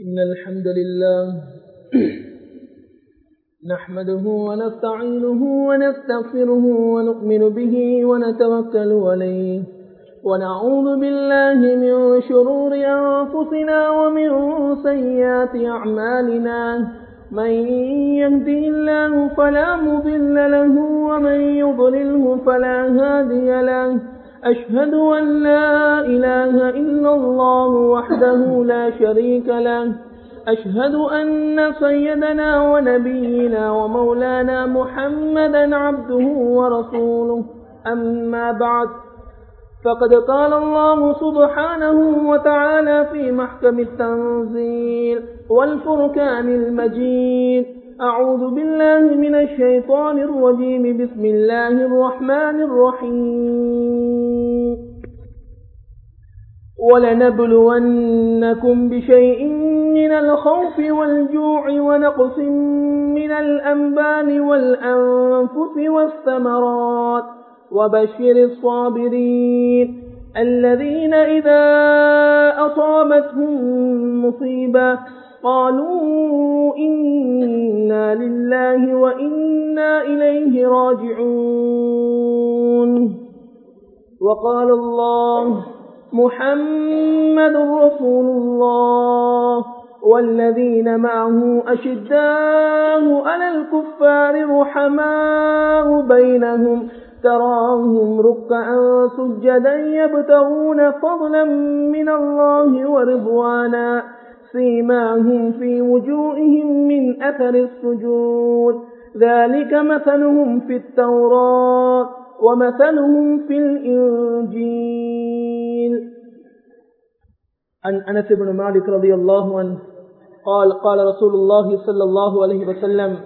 إن الحمد لله نحمده ونستعينه ونستغفره ونؤمن به ونتوكل عليه ونعوذ بالله من شرور أنفسنا ومن سيئات أعمالنا. من يهدي الله فلا مضل له ومن يضلله فلا هادي له. أشهد أن لا إله إلا الله وحده لا شريك له. أشهد أن سيدنا ونبينا ومولانا محمدا عبده ورسوله. أما بعد فقد قال الله سبحانه وتعالى في محكم التنزيل والفركان المجيد. أعوذ بالله من الشيطان الرجيم. بسم الله الرحمن الرحيم. ولنبلونكم بشيء من الخوف والجوع ونقص من الأنبال والأنفس والثمرات. وبشر الصابرين الذين إذا أصابتهم مصيبة قالوا إنا لله وإنا إليه راجعون. وقال الله محمد رسول الله والذين معه أشداء على الكفار رحماء بينهم تراهم ركعا سجدا يبتغون فضلا من الله ورضوانا. سيماهم في وجوههم من أثر السجود ذلك مثلهم في التوراة ومثلهم في الإنجيل. عن أنس بن مالك رضي الله عنه قال قال رسول الله صلى الله عليه وسلم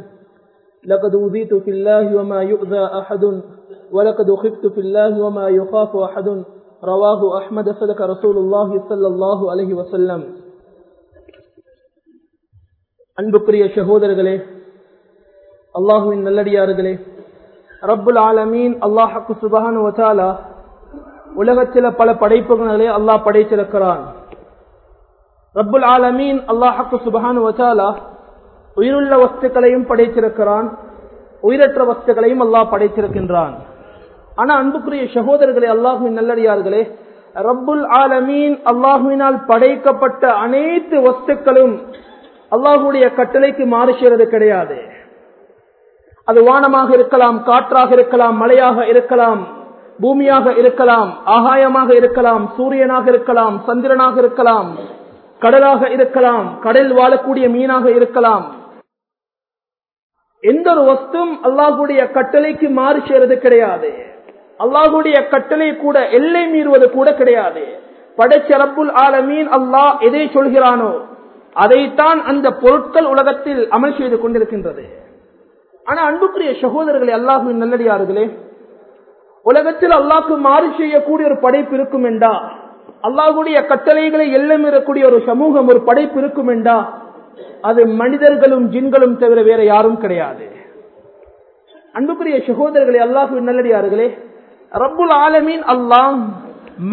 لقد أوذيت في الله وما يؤذى أحد ولقد خفت في الله وما يخاف أحد. رواه أحمد صدق رسول الله صلى الله عليه وسلم. அன்புக்குரிய சகோதரர்களே அல்லாஹுவின் நல்லடியார்களே ரப்புல் ஆலமீன் அல்லாஹாக்கு சுபஹானு வசாலா உலகத்தில் பல படைப்புகளை அல்லாஹ் படைத்திருக்கிறான். ரப்புல் ஆலமீன் அல்லாஹாக்கு சுபஹானு வசாலா உயிருள்ள வஸ்துக்களையும் படைத்திருக்கிறான் உயிரற்ற வஸ்துக்களையும் அல்லாஹ் படைத்திருக்கின்றான். ஆனா அன்புக்குரிய சகோதரர்களே அல்லாஹுவின் நல்லடியார்களே ரப்புல் ஆலமீன் அல்லாஹுவினால் படைக்கப்பட்ட அனைத்து வஸ்துக்களும் அல்லாஹுடைய கட்டளைக்கு மாறு செய்வது கிடையாது. அது வானமாக இருக்கலாம் காற்றாக இருக்கலாம் மழையாக இருக்கலாம் பூமியாக இருக்கலாம் ஆகாயமாக இருக்கலாம் சூரியனாக இருக்கலாம் சந்திரனாக இருக்கலாம் கடலாக இருக்கலாம் கடல் வாழக்கூடிய மீனாக இருக்கலாம். எந்த ஒரு வஸ்தும் அல்லாஹுடைய கட்டளைக்கு மாறு செய்வது கிடையாது. அல்லாஹுடைய கட்டளை கூட எல்லை மீறுவது கூட கிடையாது. படைச்ச ஆல ஆலமீன் அல்லாஹ் எதை சொல்கிறானோ அதைத்தான் அந்த பொருட்கள் உலகத்தில் அமல் செய்து கொண்டிருக்கின்றது. ஆனா அன்புக்குரிய சகோதரர்களே அல்லாஹுவின் நல்லடியார்களே உலகத்தில் அல்லாஹ்க்கு மாறு செய்யக்கூடிய ஒரு படைப்பு இருக்கும் என்றா? அல்லாஹுடைய கட்டளைகளை எல்லமிறக்கூடிய ஒரு சமூகம் ஒரு படைப்பு இருக்கும் என்றா? அது மனிதர்களும் ஜின்களும் தவிர வேற யாரும் கிடையாது. அன்புக்குரிய சகோதரர்களே அல்லாஹுவின் நல்லடியார்களே ரப்புல் ஆலமீன் அல்லாஹ்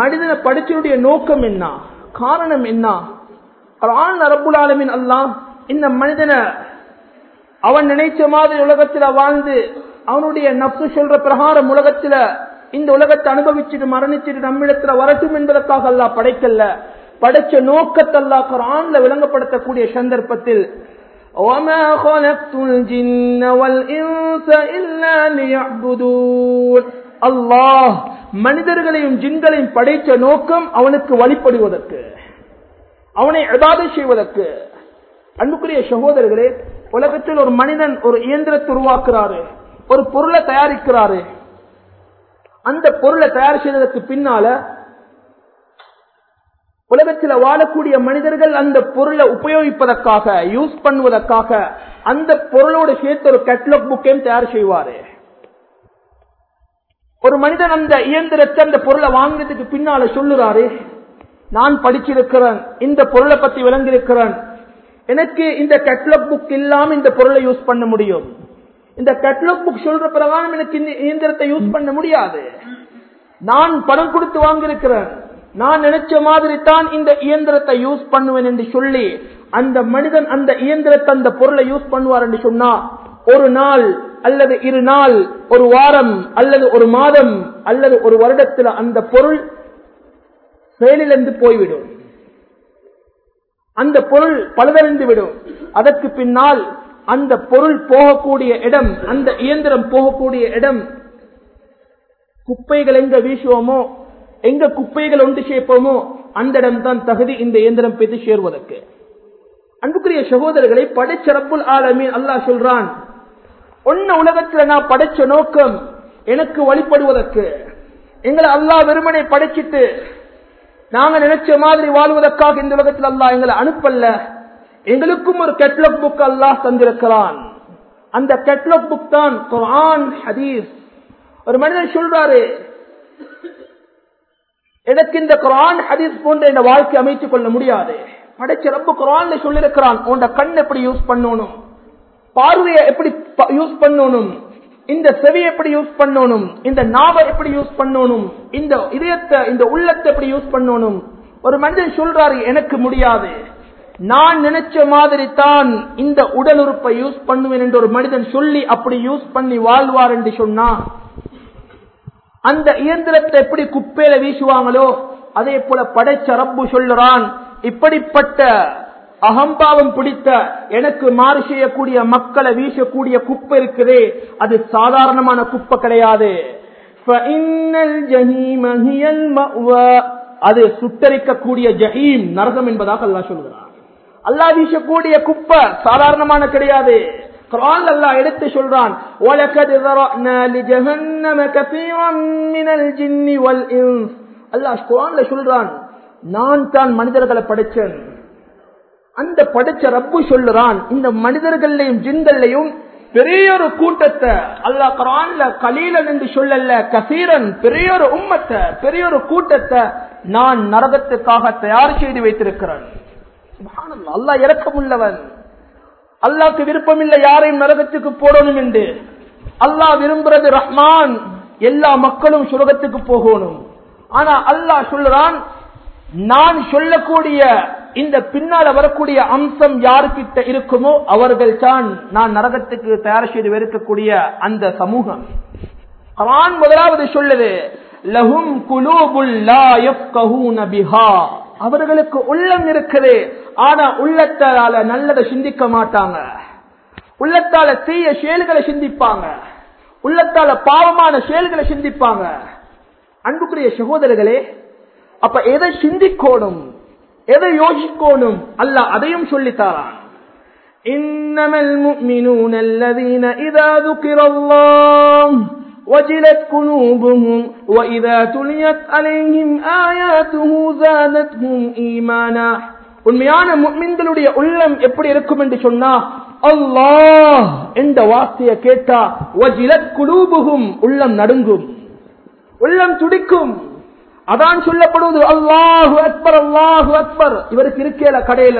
மனிதனை படிச்சனுடைய நோக்கம் என்ன? காரணம் என்ன? ரபுல் அல்லாம் இந்த மனிதனை அவன் நினைச்ச மாதிரி உலகத்துல வாழ்ந்து அவனுடைய நப்பு சொல்ற பிரகாரம் உலகத்துல இந்த உலகத்தை அனுபவிச்சுட்டு மரணிச்சுட்டு நம்மிடத்துல வரட்டும் என்பதற்காக அல்லா படைக்கல்ல. படைச்ச நோக்கத்தல்லா குரான்ல விளங்கப்படுத்தக்கூடிய சந்தர்ப்பத்தில் அல்லாஹ் மனிதர்களையும் ஜின்களையும் படைத்த நோக்கம் அவனுக்கு வழிபடுவதற்கு. அவனை அதாதை செய்வதற்கு. அன்புக்குரிய சகோதரர்களே உலகத்தில் ஒரு மனிதன் ஒரு இயந்திரத்தை உருவாக்குறாரு ஒரு பொருளை தயாரிக்கிறாரு. அந்த பொருளை தயார் செய்ததற்கு பின்னால உலகத்தில் வாழக்கூடிய மனிதர்கள் அந்த பொருளை உபயோகிப்பதற்காக யூஸ் பண்ணுவதற்காக அந்த பொருளோடு சேர்த்து ஒரு கேட்லாக் புக்கையும் தயார் செய்வாரு? ஒரு மனிதன் அந்த இயந்திரத்தை அந்த பொருளை வாங்கினதுக்கு பின்னால சொல்லுறாரு நான் படிச்சிருக்கிறேன் இந்த பொருளை பத்தி விளங்கியிருக்கிறேன். எனக்கு இந்த கேட்லாக் புக் இல்லாம இந்த பொருளை யூஸ் பண்ண முடியும். இந்த கேட்லாக் புக் சொல்ற பிரகாரம் எனக்கு இந்த இயந்திரத்தை யூஸ் பண்ண முடியாது. நான் பணம் கொடுத்து வாங்கியிருக்கிறேன். நான் நினைச்ச மாதிரி தான் இந்த இயந்திரத்தை யூஸ் பண்ணுவேன் என்று சொல்லி அந்த மனிதன் அந்த இயந்திரத்தை அந்த பொருளை யூஸ் பண்ணுவார் என்று சொன்னா ஒரு நாள் அல்லது இரு நாள் ஒரு வாரம் அல்லது ஒரு மாதம் அல்லது ஒரு வருடத்தில் அந்த பொருள் செயலிழந்து போய்விடும். அந்த பொருள் பழுதறிந்து விடும். அதற்கு பின்னால் அந்த பொருள் போகக்கூடிய இடம் அந்த இயந்திரம் போகக்கூடிய இடம் குப்பைகள் எங்க வீசுவோமோ எங்க குப்பைகள் ஒன்று சேர்ப்போமோ அந்த இடம்தான் தகுதி இந்த இயந்திரம் பெற்று சேர்வதற்கு. அன்புக்குரிய சகோதரர்களை படைச்சரப்புல் ஆலமீன் அல்லாஹ் சொல்றான் ஒன்ன உலகத்துல நான் படைச்ச நோக்கம் எனக்கு வழிபடுவதற்கு. எங்களை அல்லாஹ் வெறுமனை படைச்சிட்டு நாங்க நினைச்ச மாதிரி வாழ்வதற்காக இந்த உலகத்தில் அல்லா எங்களை அனுப்பல்ல எங்களுக்கும் ஒரு கெட்லாக் புக் அல்லாஹ் தந்திருக்கிறான். அந்த கெட்லாக் புக் தான் குரான் ஹதீஸ். ஒரு மனிதன் சொல்றாரு எனக்கு இந்த குரான் ஹதீஸ் போன்ற இந்த வாழ்க்கை அமைத்துக் கொள்ள முடியாது. படைச்ச ரொம்ப குரான் சொல்லிருக்கிறான் உண்ட கண் எப்படி யூஸ் பண்ணணும்? பார்வையை எப்படி யூஸ் பண்ணணும்? இந்த செவி எப்படி யூஸ் பண்ணணும்? இந்த நாவை எப்படி யூஸ் பண்ணணும்? இந்த இதயத்தை இந்த உள்ளத்தை எப்படி யூஸ் பண்ணணும்? ஒரு மனிதன் சொல்றாரு எனக்கு முடியாது. நான் நினைச்ச மாதிரி தான் இந்த உடல் உறுப்பை யூஸ் பண்ணுவேன் என்று ஒரு மனிதன் சொல்லி அப்படி யூஸ் பண்ணி வாழ்வார் என்று சொன்னா அந்த இயந்திரத்தை எப்படி குப்பையில வீசுவாங்களோ அதே போல படைச்ச ரப்பு சொல்லுறான் இப்படிப்பட்ட அகம்பாவம் பிடித்த எனக்கு மாறு செய்யக்கூடிய மக்களை வீசக்கூடிய குப்பை இருக்குதே அது சாதாரணமான குப்பை கிடையாது. அது சுட்டரிக்கக்கூடிய ஜஹீம் நரகம் என்பதாக அல்லா சொல்கிறார் அல்லா வீசக்கூடிய குப்பை சாதாரணமான கிடையாது. குரான் அல்லா எடுத்து சொல்றான் அல்லாஹ் குரான்ல சொல்றான் நான் தான் மனிதர்களை படைச்சேன் அந்த படைச்ச ரப்பு சொல்லுறான். இந்த மனிதர்களையும் ஜிந்தல்லையும் பெரிய ஒரு கூட்டத்தை அல்லாஹ் குரான்ல கலீலன் என்று சொல்லல கசீரன் பெரிய ஒரு உம்மத்தை பெரிய ஒரு கூட்டத்தை நான் நரகத்துக்காக தயார் செய்து வைத்திருக்கிறேன். அல்லாஹ் இறக்கமுள்ளவன் அல்லாக்கு விருப்பம் இல்லை யாரையும் நரகத்துக்கு போடணும் என்று. அல்லாஹ் விரும்புறது ரஹ்மான். எல்லா மக்களும் சுரகத்துக்கு போகணும். ஆனா அல்லாஹ் சொல்றான் நான் சொல்லக்கூடிய இந்த பின்னால் வரக்கூடிய அம்சம் யாருக்கிட்ட இருக்குமோ அவர்கள் தான் நான் நரகத்துக்கு தயார் செய்து இருக்கக்கூடிய அந்த சமூகம். குர்ஆன் முதலாவது சொல்லுது லஹும் குலூபுல் பிஹா. அவர்களுக்கு உள்ளம் இருக்குது ஆனா உள்ளத்தால நல்லதை சிந்திக்க மாட்டாங்க. உள்ளத்தால தீய செயல்களை சிந்திப்பாங்க. உள்ளத்தால பாவமான செயல்களை சிந்திப்பாங்க. அன்புக்குரிய சகோதரர்களே அப்ப எதை சிந்திக்கோடும் எதை யோசிக்கோணும் அல்ல அதையும் சொல்லித்தாரான் إنما المؤمنون الذين إذا ذكر الله وجلت قلوبهم وإذا تليت عليهم آياته زادتهم إيمانا உண்மையான முக்மின்களுடைய உள்ளம் எப்படி இருக்கும் என்று சொன்னா அல்லாஹ் என்ற வார்த்தையை கேட்டா வஜிலத் குலூபுகும் உள்ளம் நடுங்கும் உள்ளம் துடிக்கும் அதான் சொல்லப்படுவது அல்லாஹு அக்பர் அல்லாஹு அக்பர். இவருக்கு இருக்கேல கடையில.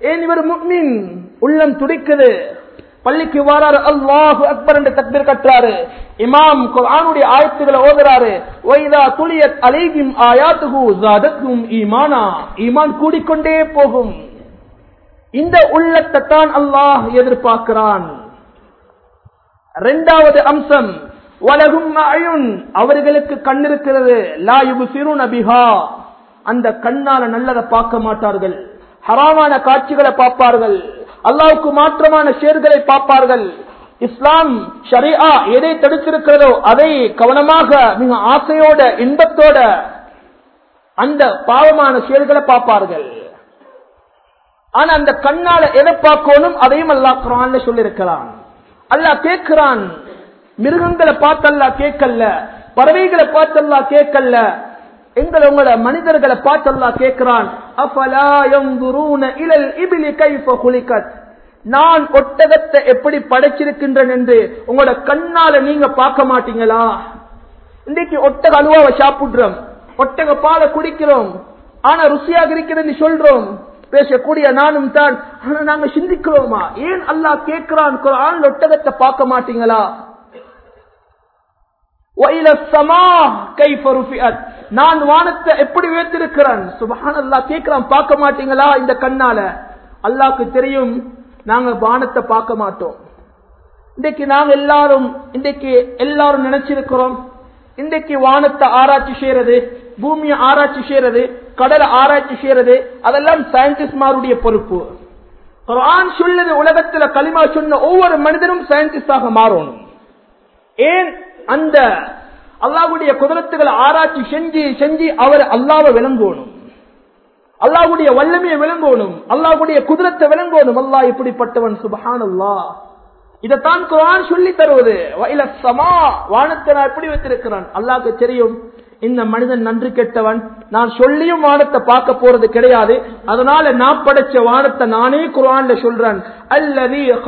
ஏன் இவர் முக்மின்? உள்ளம் துடிக்குது. பள்ளிக்கு வாராரு அல்லாஹு அக்பர் என்று தக்பீர் கட்டுறாரு இமாம் குரானுடைய ஆயத்துகளை ஓதுறாரு. வைதா துளியத் அலைகிம் ஆயாத்துகு ஜாதத்தும் ஈமானா. ஈமான் கூடிக்கொண்டே போகும். இந்த உள்ளத்தை தான் அல்லாஹ் எதிர்பார்க்கிறான். இரண்டாவது அம்சம் வலகும் அயுன் அவர்களுக்கு கண் இருக்கிறது லா சிறு நபிஹா அந்த கண்ணால நல்லதை பார்க்க மாட்டார்கள். ஹராமான காட்சிகளை பார்ப்பார்கள். அல்லாவுக்கு மாற்றமான ஷேர்களை பார்ப்பார்கள். இஸ்லாம் ஷரியா எதை தடுத்திருக்கிறதோ அதை கவனமாக மிக ஆசையோட இன்பத்தோட அந்த பாவமான செயல்களை பார்ப்பார்கள். ஆனா அந்த கண்ணால எதை பார்க்கணும்? அதையும் அல்லாஹ் சொல்லியிருக்கிறான். அல்லாஹ் கேட்கிறான் மிருகங்களை பார்த்தல்லா கேட்கல பறவைகளை பார்த்தல்லா கேட்கல எங்களை உங்களை மனிதர்களை பார்த்தல்லா கேட்கிறான். இலல் இபிலி நான் ஒட்டகத்தை எப்படி படைச்சிருக்கின்றேன் என்று உங்களோட கண்ணால நீங்க பார்க்க மாட்டீங்களா? இன்றைக்கு ஒட்டக அலுவாவை சாப்பிடுறோம். ஒட்டக பாலை குடிக்கிறோம். ஆனா ருசியாக இருக்கிறது சொல்றோம். பேசக்கூடிய நானும் தான். ஆனா நாங்க சிந்திக்கிறோமா? ஏன் அல்லாஹ் கேட்கிறான்? குரான் ஒட்டகத்தை பார்க்க மாட்டீங்களா? நான் வானத்தை எப்படி உயர்த்திருக்கிறேன் சுபஹான் அல்லா கேட்கிறான் பார்க்க மாட்டீங்களா இந்த கண்ணால? அல்லாக்கு தெரியும் நாங்க வானத்தை பார்க்க மாட்டோம். இன்றைக்கு நாங்க எல்லாரும் இன்றைக்கு எல்லாரும் நினைச்சிருக்கிறோம் இன்றைக்கு வானத்தை ஆராய்ச்சி செய்யறது பூமியை ஆராய்ச்சி செய்யறது கடலை ஆராய்ச்சி செய்யறது அதெல்லாம் சயின்டிஸ்ட்மாருடைய பொறுப்பு. குர்ஆன் சொல்லுது உலகத்துல களிமா சொன்ன ஒவ்வொரு மனிதனும் சயின்டிஸ்டாக மாறணும். ஏன் அந்த அல்லாஹ்வுடைய குதிரத்துகளை ஆராய்ச்சி செஞ்சு செஞ்சு அவர் அல்லாவை விளங்கணும். அல்லாஹுடைய வல்லமையை விளங்கணும். அல்லாஹுடைய குதிரத்தை விளங்கணும். அல்லாஹ் இப்படிப்பட்டவன் சுபஹானல்லாஹ். இதைத்தான் குரான் சொல்லி தருவது. வயல சமா வானத்தை நான் எப்படி வைத்திருக்கிறான்? அல்லாவுக்கு தெரியும். இந்த மனிதன் நன்றி கெட்டவன். நான் சொல்லியும் வானத்தை பார்க்க போறது கிடையாது. அதனால நான் படைச்ச வானத்தை நானே குரான்ல சொல்றேன். அல்லது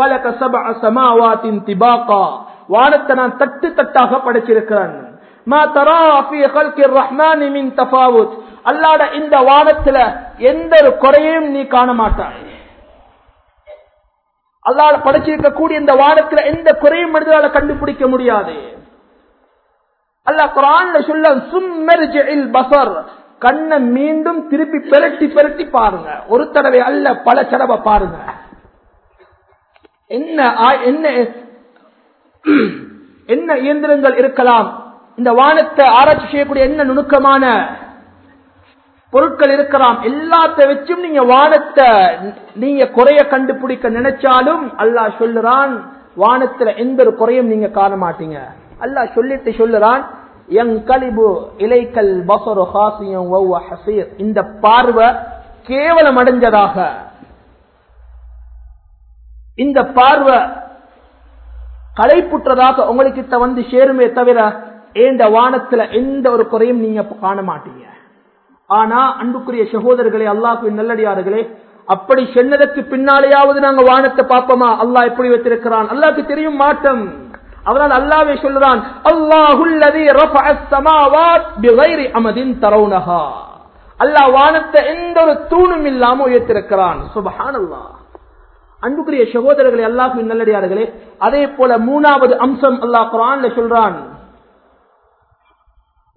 வானத்தை நான் தட்டு தட்டாக படைச்சிருக்கிறான். அல்லாட இந்த வானத்துல எந்த ஒரு குறையும் நீ காண மாட்டாய் அல்லாட படைச்சிருக்கக்கூடிய இந்த வானத்துல எந்த குறையும் மனிதனால கண்டுபிடிக்க முடியாது. அல்லா குரான்ல சொல்ல சும்மர்ஜில் பசர் கண்ணை மீண்டும் திருப்பி பெரட்டி பெரட்டி பாருங்க. ஒரு தடவை அல்ல பல தடவை பாருங்க. என்ன என்ன என்ன இயந்திரங்கள் இருக்கலாம்? இந்த வானத்தை ஆராய்ச்சி செய்யக்கூடிய என்ன நுணுக்கமான பொருட்கள் இருக்கலாம்? எல்லாத்த வச்சும் நீங்க வானத்தை நீங்க குறைய கண்டுபிடிக்க நினைச்சாலும் அல்லாஹ் சொல்லுறான் வானத்துல எந்த ஒரு குறையும் நீங்க காண மாட்டீங்க அல்லாஹ் சொல்லிட்டு சொல்லுறான் எங்கலிபு இலைக்கல் பசரு ஹாசியம் ஹசீர். இந்த பார்வை கேவலம் அடைஞ்சதாக. இந்த பார்வை களைப்புற்றதாக உங்களுக்கிட்ட வந்து சேருமே தவிர ஏண்ட வானத்துல எந்த ஒரு குறையும் நீங்க காண மாட்டீங்க. ஆனா அன்புக்குரிய சகோதரர்களே அல்லாஹுவின் நல்லடியார்களே அப்படி சொன்னதற்கு பின்னாலேயாவது நாங்க வானத்தை பார்ப்போமா? அல்லாஹ் எப்படி வைத்திருக்கிறான்? அல்லாக்கு தெரியும் மாட்டம் அவனால் அல்லாவே சொல்லுறான் அமதின் தரவுனஹா அல்லாஹ் வானத்தை எந்த ஒரு தூணும் இல்லாம உயர்த்திருக்கிறான். சுபஹானல்லாஹ். அன்புக்குரிய சகோதரர்களே அல்லாஹுவின் நல்லடியார்களே அதே போல மூணாவது அம்சம் அல்லாஹ் குரான்ல சொல்றான்.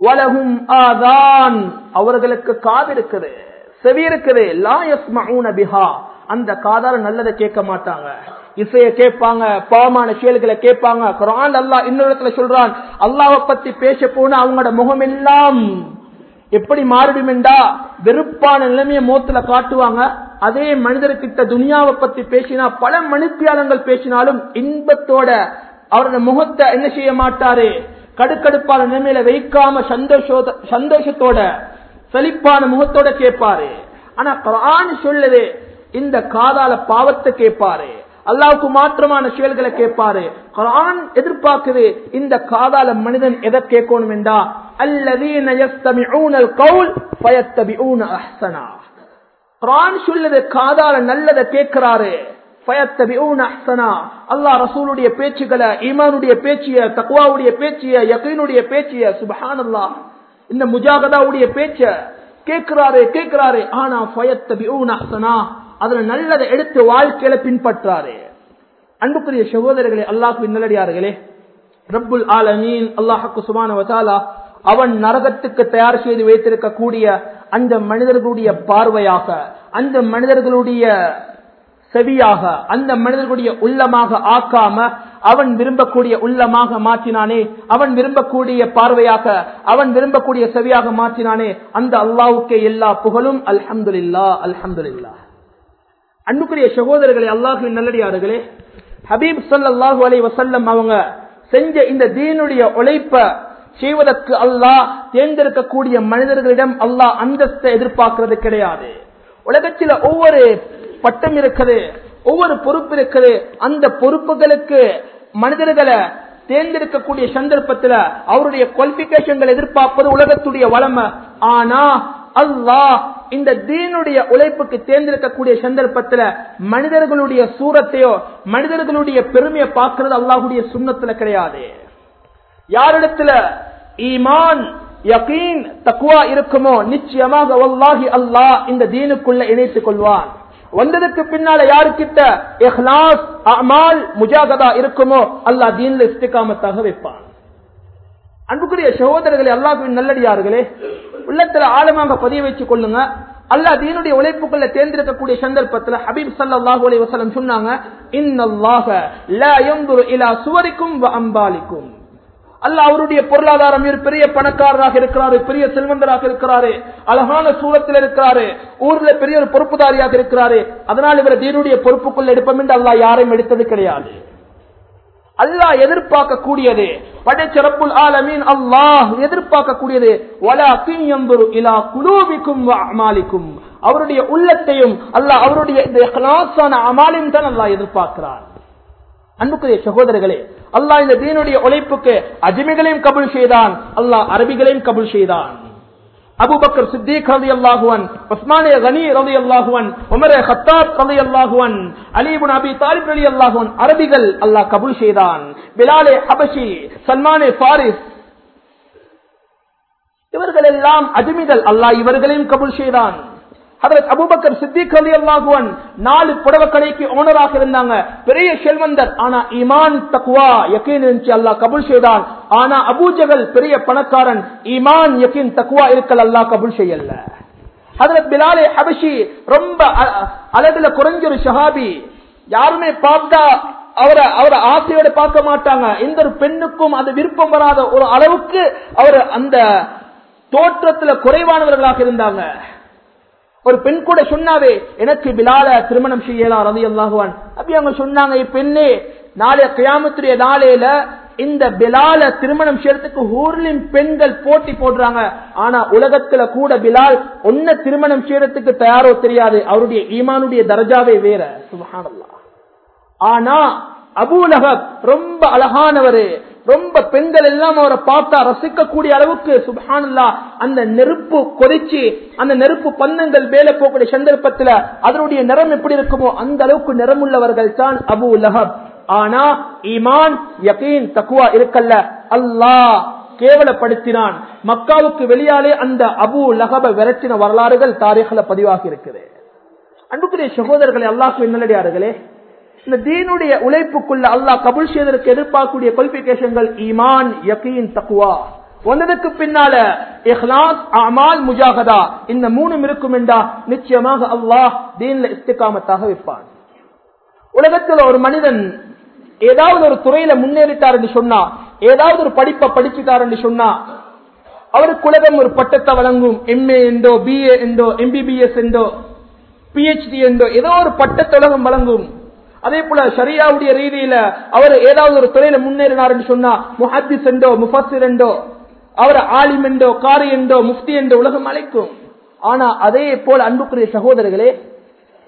வலகும் ஆதான். அவர்களுக்கு காது இருக்குது செவி இருக்குது லா பிஹா. அந்த காதால நல்லதை கேட்க மாட்டாங்க. இசைய கேட்பாங்க பாவமான செயல்களை கேட்பாங்க. குரான் அல்லாஹ் இன்னொரு இடத்துல சொல்றான் அல்லாஹ பத்தி பேச போன அவங்களோட முகம் எல்லாம் எப்படி மாறிடும் என்றா வெறுப்பான நிலைமையை மோத்துல காட்டுவாங்க. அதே மனிதர்கிட்ட துனியாவை பத்தி பேசினா பல மனுப்பியாளங்கள் பேசினாலும் இன்பத்தோட அவரோட முகத்தை என்ன செய்ய மாட்டாரு? கடுக்கடுப்பான நிலைமையில வைக்காம சந்தோஷ சந்தோஷத்தோட செழிப்பான முகத்தோட கேட்பாரு. ஆனா குர்ஆன் சொல்லுது இந்த காதால பாவத்தை கேட்பாரு. அல்லாவுக்கு மாற்றமான செயல்களை கேட்பாரு. குர்ஆன் எதிர்பார்க்குது இந்த காதால மனிதன் எதை கேட்கணும் என்றா அல்லதீன யஸ்தமிஊன அல்-கௌல் ஃபயத்தபிஊன அஹ்ஸனா குர்ஆன் சொல்லுது காதால நல்லதை கேட்கிறாரு. ஃபயத்தபிஊன அல்லாஹ் ரசூலுடைய பேச்சுகளை ஈமானுடைய பேச்சிய தக்வாவுடைய பேச்சிய யகீனுடைய பேச்சிய சுப்ஹானல்லாஹ் இந்த முஜாகதாவுடைய பேச்ச கேட்கிறாரு கேட்கிறாரு. ஆனா ஃபயத்தபிஊன அஹ்ஸனா அதுல நல்லதை எடுத்து வாழ்க்கையில பின்பற்றாரு. அன்புக்குரிய சகோதரர்களே அல்லாஹ்வின் நல்லடியார்களே. ரப்புல் ஆலமீன் அல்லாஹுக்கு சுபான வசாலா அவன் நரகத்துக்கு தயார் செய்து வைத்திருக்கக்கூடிய அந்த மனிதர்களுடைய பார்வையாக அந்த மனிதர்களுடைய செவியாக அந்த மனிதர்களுடைய உள்ளமாக ஆக்காம அவன் விரும்பக்கூடிய உள்ளமாக மாற்றினானே அவன் விரும்பக்கூடிய பார்வையாக அவன் விரும்பக்கூடிய செவியாக மாற்றினானே அந்த அல்லாவுக்கே எல்லா புகழும் அல்ஹம்துலில்லா அல்ஹம்துலில்லா. அன்புக்குரிய சகோதரர்களே அல்லாஹுவின் நல்லடியார்களே ஹபீப் ஸல்லல்லாஹு அலைஹி வசல்லம் அவங்க செஞ்ச இந்த தீனுடைய உழைப்ப செய்வதற்கு அல்லாஹ் தேர்ந்தெடுக்கக்கூடிய மனிதர்களிடம் அல்லாஹ் அந்தஸ்தை எதிர்பார்க்கிறது கிடையாது. உலகத்தில் ஒவ்வொரு பட்டம் இருக்குது ஒவ்வொரு பொறுப்பு இருக்குது. அந்த பொறுப்புகளுக்கு மனிதர்களை தேர்ந்தெடுக்கக்கூடிய சந்தர்ப்பத்தில் அவருடைய குவாலிபிகேஷன்கள் எதிர்பார்ப்பது உலகத்துடைய வளமை. ஆனா அல்லாஹ் இந்த தீனுடைய உழைப்புக்கு தேர்ந்தெடுக்கக்கூடிய சந்தர்ப்பத்தில் மனிதர்களுடைய சூரத்தையோ மனிதர்களுடைய பெருமையை பார்க்கறது அல்லாஹுடைய சுண்ணத்துல கிடையாது. யாரிடத்துல ஈமான் யகீன் தக்குவா இருக்குமோ நிச்சயமாக வல்லாஹி அல்லாஹ் இந்த தீனுக்குள்ள இணைத்துக் கொள்வான். வந்ததுக்கு பின்னால யாருக்கிட்ட எஹ்லாஸ் அமால் முஜாகதா இருக்குமோ அல்லாஹ் தீன்ல இஸ்திகாமத்தாக வைப்பான். அன்புக்குரிய சகோதரர்களே அல்லாஹுவின் நல்லடியார்களே உள்ளத்துல ஆழமாக பதிய வச்சுக் கொள்ளுங்க. அல்லாஹ் தீனுடைய உழைப்புக்குள்ள தேர்ந்தெடுக்கக்கூடிய சந்தர்ப்பத்துல ஹபீப் ஸல்லல்லாஹு அலி வசலம் சொன்னாங்க இன்னல்லாக லா இலா சுவரிக்கும் வ அம்பாலிக்கும். அல்ல அவருடைய பொருளாதாரம் பெரிய பணக்காரராக இருக்கிறாரு பெரிய செல்வந்தராக இருக்கிறாரு அழகான சூழத்தில் இருக்கிறாரு ஊர்ல பெரிய ஒரு பொறுப்புதாரியாக இருக்கிறாரு. அதனால் இவர் தீனுடைய பொறுப்புக்குள்ள எடுப்போம் என்று அல்லாஹ் யாரையும் எடுத்தது கிடையாது. அல்லாஹ் எதிர்பார்க்கக்கூடியது படைச்சரப்புல் ஆலமீன் அல்லாஹ் எதிர்பார்க்கக்கூடியது வலா யன்துரு இலா குலூபிக்கும் அமாலிக்கும். அவருடைய உள்ளத்தையும் அல்ல அவருடைய இந்த இஹ்லாஸான அமாலையும் தான் அல்லா எதிர்பார்க்கிறார் அன்புக்குரிய சகோதரர்களே அல்லாஹ் இந்த தீனுடைய உழைப்புக்கு அஜிமிகளையும் கபுல் செய்தான். அல்லாஹ் அரபிகளையும் கபுல் செய்தான். அபுபக்கர் சித்திக் ரதி அல்லாஹுவன் உஸ்மானிய கனி ரதி அல்லாஹுவன் உமர ஹத்தாப் ரதி அல்லாஹுவன் அலிபுன் அபி தாலிப் ரலி அல்லாஹுவன் அரபிகள் அல்லாஹ் கபுல் செய்தான். பிலாலே அபஷி சல்மானே பாரிஸ் இவர்கள் எல்லாம் அஜிமிகள் அல்லாஹ் இவர்களையும் கபுல் செய்தான். ஹதரத் அபூபக்கர் சித்திக் அலி அல்லாஹுவன் நாலு புடவ கடைக்கு ஓனராக இருந்தாங்க. பெரிய செல்வந்தர் ஆனா ஈமான் தக்குவா யக்கீன் இருந்துச்சு. அல்லாஹ் கபுல் செய்தான். ஆனா அபூஜகல் பெரிய பணக்காரன் ஈமான் யக்கீன் தக்குவா இருக்கல் அல்லாஹ் கபுல் செய்யல. ஹதரத் பிலாலே ஹபஷி ரொம்ப அ- அழகுல குறைஞ்ச ஷஹாபி. யாருமே பார்த்தா அவரை அவரை ஆசையோட பார்க்க மாட்டாங்க. எந்த ஒரு பெண்ணுக்கும் அது விருப்பம் வராத ஒரு அளவுக்கு அவர் அந்த தோற்றத்துல குறைவானவர்களாக இருந்தாங்க. ஒரு பெண் கூட சொன்னாவே எனக்கு பிலால திருமணம் செய்யலாம் ரவி அல்லாஹுவான் அப்படி அவங்க சொன்னாங்க பெண்ணே நாளைய கியாமத்துடைய நாளையில இந்த பிலால திருமணம் செய்யறதுக்கு ஊர்லின் பெண்கள் போட்டி போடுறாங்க. ஆனா உலகத்துல கூட பிலால் ஒன்ன திருமணம் செய்யறதுக்கு தயாரோ தெரியாது. அவருடைய ஈமானுடைய தரஜாவே வேற. சுபஹானல்லாஹ். ஆனா அபூலகப் ரொம்ப அழகானவரு. ரொம்ப பெண்கள் எல்லாம் அவரை பார்த்தா ரசிக்கக்கூடிய அளவுக்கு சுபஹானல்லா அந்த நெருப்பு கொதிச்சு அந்த நெருப்பு பந்தங்கள் மேல போகக்கூடிய சந்தர்ப்பத்துல அதனுடைய நிறம் எப்படி இருக்குமோ அந்த அளவுக்கு நிறமுள்ளவர்கள் தான் அபு லஹப். ஆனா ஈமான் யகீன் தக்குவா இருக்கல்ல. அல்லாஹ் கேவலப்படுத்தினான். மக்காவுக்கு வெளியாலே அந்த அபு லஹப விரட்டின வரலாறுகள் தாரீഖல பதிவாகி இருக்குது. அன்புக்குரிய சகோதரர்களை அல்லாஹ் நல்லடியார்களே இந்த தீனுடைய உழைப்புக்குள்ள அல்லாஹ் கபுல் செய்வதற்கு எதிர்பார்க்கக்கூடிய குவாலிபிகேஷன்கள் ஈமான் யகீன் தக்குவா வந்ததுக்கு பின்னால இஹ்லாஸ் அமால் முஜாகதா இந்த மூணும் இருக்கும் என்றா நிச்சயமாக அல்லாஹ் தீன்ல இஸ்திகாமத்தாக வைப்பான். உலகத்தில் ஒரு மனிதன் ஏதாவது ஒரு துறையில முன்னேறிட்டார் என்று சொன்னா ஏதாவது ஒரு படிப்பை படிச்சுட்டார் என்று சொன்னா அவருக்கு உலகம் ஒரு பட்டத்தை வழங்கும். எம்ஏ என்றோ பிஏ என்றோ எம்பிபிஎஸ் என்றோ பிஹெச்டி என்றோ ஏதோ ஒரு பட்டத்தை உலகம் வழங்கும். அதே போல ஷரியாவுடைய ரீதியில அவர் ஏதாவது ஒரு துறையில முன்னேறினார் என்று சொன்னா முஹத்திஸ் என்றோ முஃபசிர் என்றோ அவர் ஆலிம் என்றோ காரி என்றோ முஃப்தி என்றோ உலகம் அழைக்கும். ஆனா அதே போல் அன்புக்குரிய சகோதரர்களே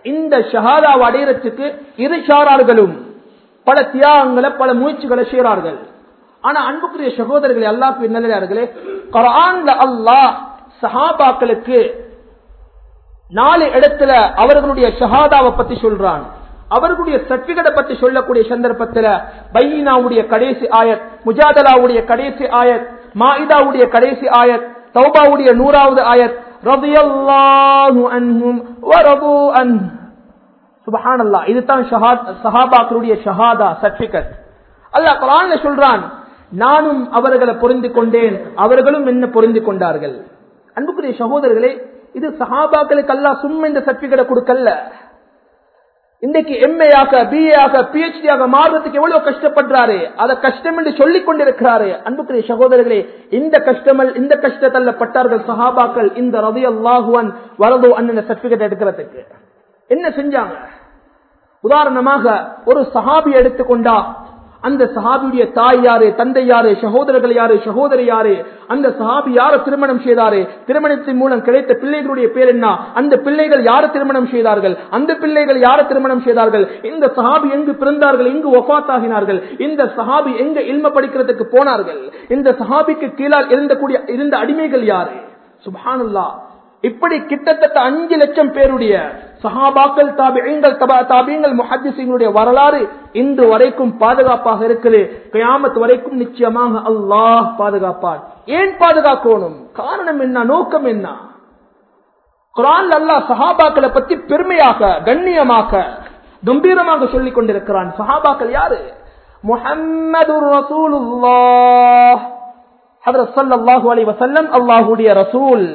இந்த ஷஹாதாவை அடையறதுக்கு இரு சாரார்களும் பல தியாகங்களை பல முயற்சிகளை செய்கிறார்கள். ஆனா அன்புக்குரிய சகோதரர்களை அல்லாஹ் நல்லே குரான்ல அல்லாஹ் சஹாபாக்களுக்கு நாலு இடத்துல அவர்களுடைய ஷஹாதாவை பத்தி சொல்றான். அவர்களுடைய சர்டிபிகேட்டை பத்தி சொல்லக்கூடிய சந்தர்ப்பத்துல பையினாவுடைய கடைசி ஆயத் முஜாதலாவுடைய கடைசி ஆயத் மாயிதாவுடைய கடைசி ஆயத் தௌபாவுடைய நூறாவது ஆயத் ரதியல்லாஹு இதுதான் ஷஹாத் சஹாபாக்களுடைய ஷஹாதா சர்டிபிகேட் அல்லாஹ் குர்ஆன்ல சொல்றான் நானும் அவர்களை புரிந்து கொண்டேன் அவர்களும் என்ன பொருந்து கொண்டார்கள் அன்புக்குரிய சகோதரர்களே இது சஹாபாக்களுக்கு அல்லா சும்மா இந்த சர்டிபிகேட்டை கொடுக்கல இன்றைக்கு எம்ஏ ஆக பிஏ ஆக பிஹெச்டி ஆக மாறுறதுக்கு எவ்வளவு கஷ்டப்படுறாரு? அதை கஷ்டம் என்று சொல்லிக் கொண்டிருக்கிறாரு. அன்புக்குரிய சகோதரர்களே இந்த கஷ்டமல் இந்த கஷ்டத்தல்ல பட்டார்கள் சஹாபாக்கள் இந்த ரவி அல்லாஹுவன் வரதோ அண்ணன் சர்டிபிகேட் எடுக்கிறதுக்கு. என்ன செஞ்சாங்க? உதாரணமாக ஒரு சஹாபி எடுத்துக்கொண்டா அந்த சஹாபியுடைய தாய் யாரு தந்தை யாரு சகோதரர்கள் யாரு சகோதரி யாரு அந்த சஹாபி யார திருமணம் செய்தாரு? திருமணத்தின் மூலம் கிடைத்த பிள்ளைகளுடைய பேர் என்ன? அந்த பிள்ளைகள் யார திருமணம் செய்தார்கள்? அந்த பிள்ளைகள் யார திருமணம் செய்தார்கள்? இந்த சஹாபி எங்கு பிறந்தார்கள்? எங்கு ஒஃபாத்தாகினார்கள் இந்த சஹாபி எங்க இல்ம படிக்கிறதுக்கு போனார்கள்? இந்த சஹாபிக்கு கீழால் இருந்தக்கூடிய இருந்த அடிமைகள் யாரு? சுபானுல்லா இப்படி கிட்டத்தட்ட அஞ்சு லட்சம் பேருடைய சஹாபாக்கள் தாபியங்கள் தாபியங்கள் முஹத்திசிங்களுடைய வரலாறு இன்று வரைக்கும் பாதுகாப்பாக இருக்குது. கயாமத்து வரைக்கும் நிச்சயமாக அல்லாஹ் பாதுகாப்பார் ஏன் பாதுகாக்கணும்? காரணம் என்ன? நோக்கம் என்ன? குரான் அல்லாஹ் சஹாபாக்களை பத்தி பெருமையாக கண்ணியமாக கம்பீரமாக சொல்லிக் கொண்டிருக்கிறான். சஹாபாக்கள் யாரு? முஹம்மது ரசூலுல்லாஹ். அல்லாஹுடைய ரசூல்.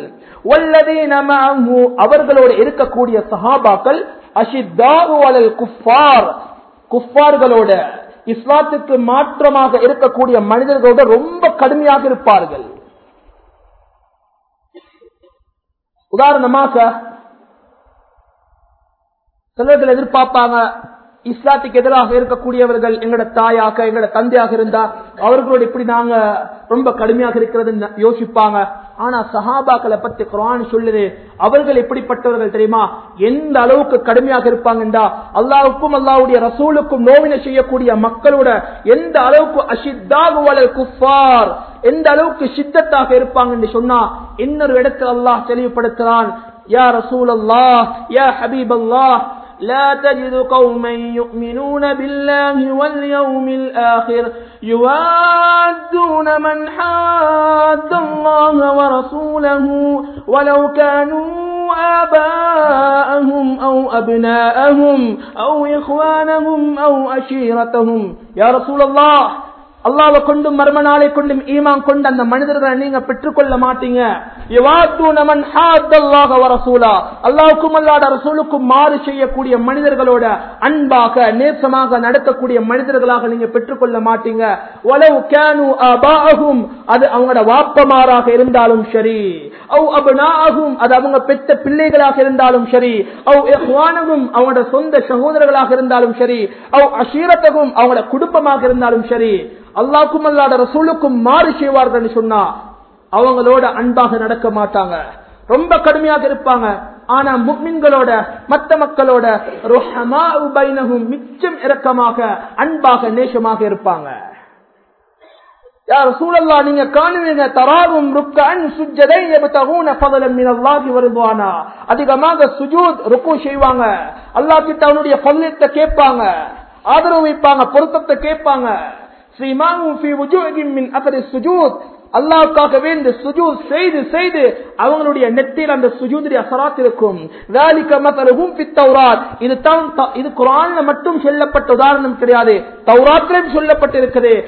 அவர்களோடு இருக்கக்கூடிய சஹாபாக்கள் அஷித்தாஉ குஃபார்களோட இஸ்லாத்துக்கு மாற்றமாக இருக்கக்கூடிய மனிதர்களோட ரொம்ப கடுமையாக இருப்பார்கள். உதாரணமாக சிலர்கள் எதிர்பார்ப்பாங்க இஸ்லாத்துக்கு எதிராக இருக்கக்கூடியவர்கள் எங்களோட தாயாக எங்களோட தந்தையாக இருந்தா அவர்களோட இப்படி நாங்க ரொம்ப கடுமையாக இருக்கிறது யோசிப்பாங்க. ஆனா சஹாபாக்களை பத்தி குரான் சொல்லுது அவர்கள் எப்படிப்பட்டவர்கள் தெரியுமா? எந்த அளவுக்கு கடுமையாக இருப்பாங்கண்டா? அல்லாவுக்கும் அல்லாவுடைய ரசூலுக்கும் நோவினை செய்யக்கூடிய மக்களோட எந்த அளவுக்கு அஷித்தாக குஃபார் எந்த அளவுக்கு சித்தத்தாக இருப்பாங்கன்னு சொன்னா இன்னொரு இடத்துல அல்லாஹ் தெளிவுபடுத்துறான். யா ரசூல் அல்லாஹ் யா ஹபீப் அல்லாஹ் لا تجد قوما يؤمنون بالله واليوم الآخر يوادون من حاد الله ورسوله ولو كانوا آباءهم أو أبناءهم أو إخوانهم أو أشيرتهم يا رسول الله அல்லாவை கொண்டும் மர்ம நாளை கொண்டும் ஈமான் கொண்டு அந்த மனிதர்களை நீங்க பெற்றுக்கொள்ள மாட்டீங்க அல்லாவுக்கும் அல்லாட ரசூலுக்கும் மாறு செய்யக்கூடிய மனிதர்களோட அன்பாக நேசமாக நடத்தக்கூடிய மனிதர்களாக நீங்க பெற்றுக்கொள்ள மாட்டீங்க. உலவு கேனு அபாகும் அது அவங்களோட வாப்பமாராக இருந்தாலும் சரி. அவ் அபனாகும் அது அவங்க பெத்த பிள்ளைகளாக இருந்தாலும் சரி. அவ் எஹ்வானகும் அவங்களோட சொந்த சகோதரர்களாக இருந்தாலும் சரி. அவ் அசீரத்தகும் அவங்களோட குடும்பமாக இருந்தாலும் சரி. அல்லாக்கும் அல்லாட ரசூலுக்கும் மாறு செய்வார்கள் சொன்னா அவங்களோட அன்பாக நடக்க மாட்டாங்க. ரொம்ப கடுமையாக இருப்பாங்க. ஆனா முக்மின்களோட மத்த மக்களோட மிச்சம் இறக்கமாக அன்பாக நேசமாக இருப்பாங்க. யார் சூழல்லா நீங்க காணுவீங்க தராவும் ருக்கன் சுஜதை எபத்தகூன பதலம் மினல்லாஹி வருவானா அதிகமாக சுஜூத் ருக்கு செய்வாங்க. அல்லாஹ் கிட்ட அவனுடைய பல்லத்தை கேட்பாங்க. ஆதரவு வைப்பாங்க பொருத்தத்தை கேட்பாங்க. அல்லாவுக்காகவே இந்த சுஜூத் செய்து செய்து அவங்களுடைய நெத்தியில் அந்த சுஜூதுடைய அசராத் இருக்கும் இது தான் இது குரான்ல மட்டும் சொல்லப்பட்ட உதாரணம் கிடையாது. தௌராத்திலும் சொல்லப்பட்டிருக்கிறது.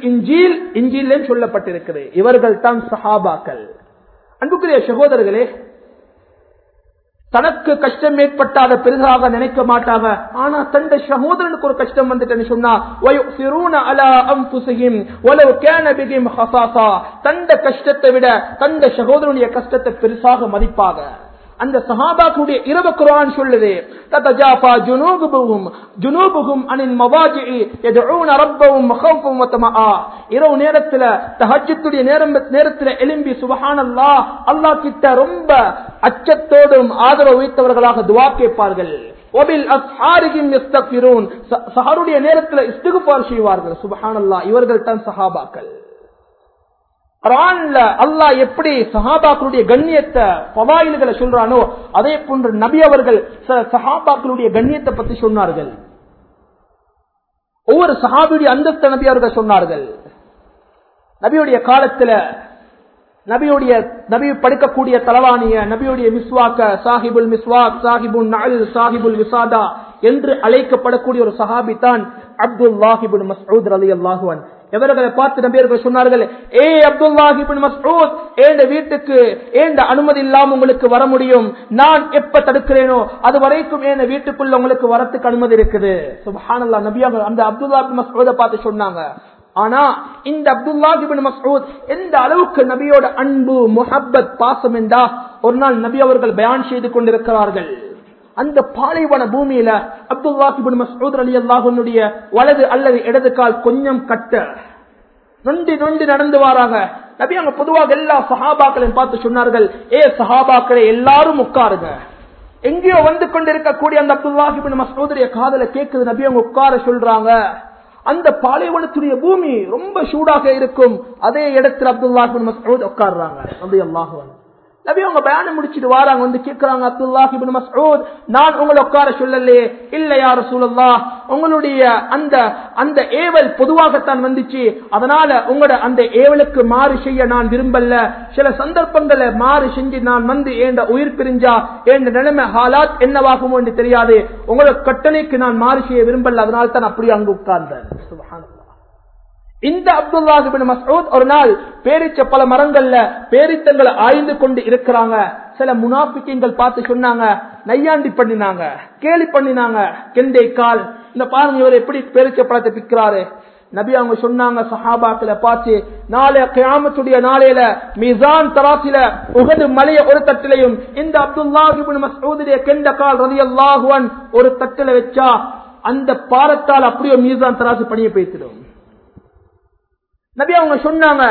இஞ்சில் இஞ்சிலும் சொல்லப்பட்டிருக்கிறது. இவர்கள் தான் சஹாபாக்கள். அன்புக்குரிய சகோதரர்களே தனக்கு கஷ்டம் ஏற்பட்டாத பெரிதாக நினைக்க மாட்டாங்க ஆனா தந்த சகோதரனுக்கு ஒரு கஷ்டம் வந்துட்டேன்னு சொன்னா தந்த கஷ்டத்தை விட தந்த சகோதரனுடைய கஷ்டத்தை பெருசாக மதிப்பாக. அந்த சஹாபாக்குடைய இரவு குரான் சொல்லுது. ததஜாஃபா ஜுனூபுஹும் ஜுனூபுஹும் அனின் மவாஜிஇ யதுஊன ரப்பஹும் மഖௌஃபன் வ இரவு நேரத்துல தஹஜ்ஜுடைய நேரம் நேரத்துல எழும்பி சுப்ஹானல்லாஹ் அல்லாஹ் கிட்ட ரொம்ப அச்சத்தோடும் ஆதரவு வைத்தவர்களாக துஆ கேட்பார்கள். நேரத்தில் அஸ்ஹாரிஹிம் செய்வார்கள். சுபஹானல்லா இவர்கள் தான் சஹாபாக்கள். குரான்ல அல்லாஹ் எப்படி சஹாபாக்களுடைய கண்ணியத்தை பவாயில்களை சொல்றானோ அதே போன்று நபி அவர்கள் சஹாபாக்களுடைய கண்ணியத்தை பத்தி சொன்னார்கள். ஒவ்வொரு சஹாபியுடைய அந்தஸ்த நபி அவர்கள் சொன்னார்கள். நபியுடைய காலத்துல நபியுடைய நபி படுக்கக்கூடிய தலவானிய நபியுடைய மிஸ்வாக்க சாஹிபுல் மிஸ்வாக் சாஹிபுல் நல் சாஹிபுல் விசாதா என்று அழைக்கப்படக்கூடிய ஒரு சஹாபி தான் அப்துல்லாஹிபுல் மசூத் அலி அல்லாஹுவன் எவர்களை பார்த்து நம்பியர்கள் சொன்னார்கள் ஏ அப்துல்லாஹிபின் மஸ்ஊத் ஏண்ட வீட்டுக்கு ஏண்ட அனுமதி இல்லாம உங்களுக்கு வர முடியும்? நான் எப்ப தடுக்கிறேனோ அது வரைக்கும் ஏண்ட வீட்டுக்குள்ள உங்களுக்கு வரத்துக்கு அனுமதி இருக்குது. சுபஹானல்லா நபியாக அந்த அப்துல்லா மஸ்ஊத பார்த்து சொன்னாங்க. ஆனா இந்த அப்துல்லாஹிபின் மஸ்ஊத் எந்த அளவுக்கு நபியோட அன்பு முஹப்பத் பாசம் என்றா ஒரு நாள் நபி அவர்கள் பயான் செய்து கொண்டிருக்கிறார்கள். அந்த பாலைவன பூமியில அப்துல்லாஹிபின் மசூத் அலி அல்லாஹனுடைய வலது அல்லது இடது கால் கொஞ்சம் கட்ட. நொண்டி நொண்டி நடந்து வராங்க நபி அங்க பொதுவாக எல்லா சஹாபாக்களையும் பார்த்து சொன்னார்கள் ஏ சஹாபாக்களை எல்லாரும் உட்காருங்க. எங்கேயோ வந்து கொண்டிருக்கக்கூடிய அந்த அப்துல்லாஹிபின் மசூதரிய காதல கேட்குது நபி அவங்க உட்கார சொல்றாங்க. அந்த பாலைவனத்துடைய பூமி ரொம்ப சூடாக இருக்கும். அதே இடத்துல அப்துல்லாஹிபின் மசூத் உட்காடுறாங்க அப்படி அல்லாஹுவன் நபி அவங்க பயானம் முடிச்சிட்டு வாராங்க வந்து கேட்கிறாங்க அப்துல்லாஹ் இப்னு நான் உங்களை உட்கார சொல்லலையே இல்ல சூழல்லா உங்களுடைய அந்த அந்த ஏவல் பொதுவாகத்தான் வந்துச்சு. அதனால உங்களோட அந்த ஏவலுக்கு மாறு செய்ய நான் விரும்பல. சில சந்தர்ப்பங்களை மாறு செஞ்சு நான் வந்து ஏண்ட உயிர் பிரிஞ்சா ஏண்ட நிலைமை ஹாலாத் என்னவாகுமோ என்று தெரியாது. உங்களோட கட்டளைக்கு நான் மாறு செய்ய விரும்பல அதனால தான் அப்படி அங்கு உட்கார்ந்தேன். இந்த அப்துல்லாஹிபின் மசூத் ஒரு நாள் பேரிச்ச பல மரங்கள்ல பேரித்தங்களை ஆய்ந்து கொண்டு இருக்கிறாங்க. சில முனாபிக்கங்கள் பார்த்து சொன்னாங்க நையாண்டி பண்ணினாங்க கேலி பண்ணினாங்க கெண்டை கால். இந்த பாருங்க இவர் எப்படி பேரிச்ச பழத்தை பிக்கிறாரு நபி அவங்க சொன்னாங்க சஹாபாக்களை பார்த்து நாளைய கியாமத்துடைய நாளையில மிசான் தராசில உகது மலைய ஒரு தட்டிலையும் இந்த அப்துல்லாஹிபின் மசூதுடைய கெண்ட கால் ரதி அல்லாஹுவன் ஒரு தட்டில வச்சா அந்த பாரத்தால் அப்படியே மீசான் தராசு பணியை பேசிடும் நபி அவங்க சொன்னாங்க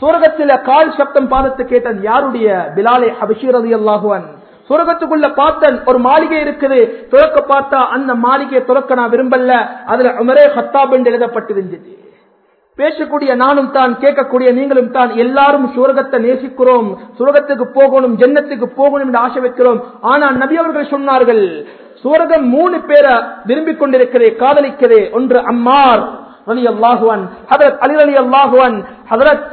சொர்க்கத்துல கால் சப்தம் பாதத்தை கேட்டது யாருடைய? பிலாலே அபிஷீர் ரதி அல்லாஹுவன் சுரகத்துக்குள்ள பார்த்தன் ஒரு மாளிகை இருக்குது. துறக்க பார்த்தா அந்த மாளிகையை துறக்க நான் விரும்பல. அதுல உமரே ஹத்தாப் என்று எழுதப்பட்டிருந்தது. பேசக்கூடிய நானும் தான் கேட்கக்கூடிய நீங்களும் தான் எல்லாரும் சுரகத்தை நேசிக்கிறோம். சுரகத்துக்கு போகணும் ஜன்னத்துக்கு போகணும் என்று ஆசை வைக்கிறோம். ஆனால் நபி அவர்கள் சொன்னார்கள் சுரகம் மூணு பேரை விரும்பிக் கொண்டிருக்கிறே காதலிக்கிறே ஒன்று அம்மார் அலி அல்லாஹுவன் ஹதரத் அலி அலி அல்லாஹுவன் ஹதரத்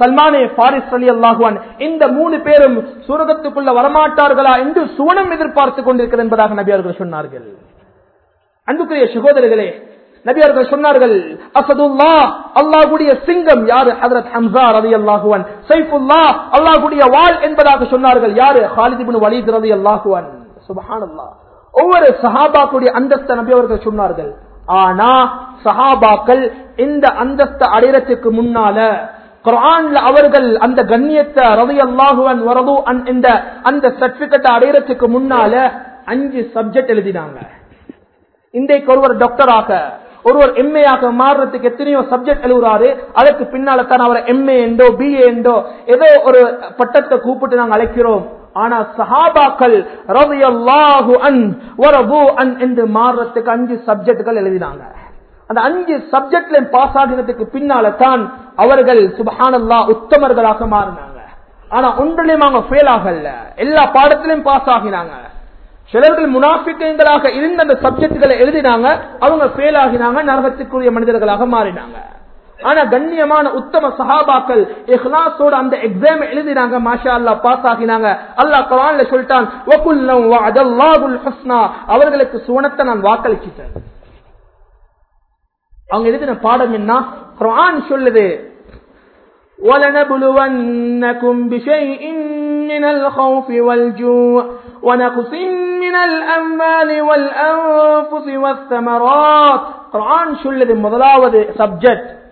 சல்மானே பாரிஸ் அலி அல்லாஹுவான் இந்த மூணு பேரும் சூரகத்துக்குள்ள வரமாட்டார்களா என்று சுவனம் எதிர்பார்த்துக் கொண்டிருக்கிறது என்பதாக நபி அவர்கள் சொன்னார்கள். அன்புக்குரிய சகோதரர்களே நபி அவர்கள் சொன்னார்கள் அசதுல்லா அல்லாஹுடைய சிங்கம் யாரு? ஹதரத் ஹம்சா ரவி அல்லாஹுவன் சைஃபுல்லா அல்லாஹுடைய வாள் என்பதாக சொன்னார்கள். யாரு? ஹாலிதிபின் வலீத் ரவி அல்லாஹுவன் சுபஹானல்லாஹ். ஒவ்வொரு சஹாபாக்குடைய அந்தஸ்த நபி அவர்கள் சொன்னார்கள். ஆனா சஹாபாக்கள் இந்த அந்தஸ்த அடையறதுக்கு முன்னால குரான்ல அவர்கள் அந்த கண்ணியத்தை ரவி அல்லாஹுவன் வரது இந்த அந்த சர்டிபிகேட் அடையறதுக்கு முன்னால அஞ்சு சப்ஜெக்ட் எழுதினாங்க. இன்றைக்கு ஒருவர் டாக்டராக ஒருவர் எம்ஏ ஆக மாறுறதுக்கு எத்தனையோ சப்ஜெக்ட் எழுதுறாரு அதற்கு பின்னால தான் அவர் எம்ஏ என்றோ பிஏ என்றோ ஏதோ ஒரு பட்டத்தை கூப்பிட்டு நாங்கள் அழைக்கிறோம். ஆனா சஹாபாக்கள் ரவியல்லாஹு அன் வரபு அன் என்று மாறுறதுக்கு அஞ்சு சப்ஜெக்டுகள் எழுதினாங்க. அந்த அஞ்சு சப்ஜெக்ட்ல பாஸ் ஆகினதுக்கு பின்னால தான் அவர்கள் சுபஹானல்லா உத்தமர்களாக மாறினாங்க. ஆனா ஒன்றிலையும் அவங்க ஃபெயில் ஆகல. எல்லா பாடத்திலையும் பாஸ் ஆகினாங்க. சிலர்கள் முனாஃபிக்கங்களாக இருந்த அந்த சப்ஜெக்டுகளை எழுதினாங்க. அவங்க ஃபெயில் ஆகினாங்க. நரகத்துக்குரிய மனிதர்களாக மாறினாங்க. ஆனா கண்ணியமான உத்தம சஹாபாக்கள் இஹ்லாஸோட அந்த எக்ஸாம் எழுதினாங்க மாஷா அல்லா பாஸ் ஆகினாங்க அல்லாஹ் குரான்ல சொல்லிட்டான் அவர்களுக்கு சுவனத்தை நான் வாக்களிச்சிட்டேன் அவங்க எழுதின பாடம் என்ன குரான் சொல்லுது ولنبلونكم بشيء من الخوف والجوع ونقص من الأموال والأنفس والثمرات قرآن சொல்லுது முதலாவது சப்ஜெக்ட் ஹவுஃப்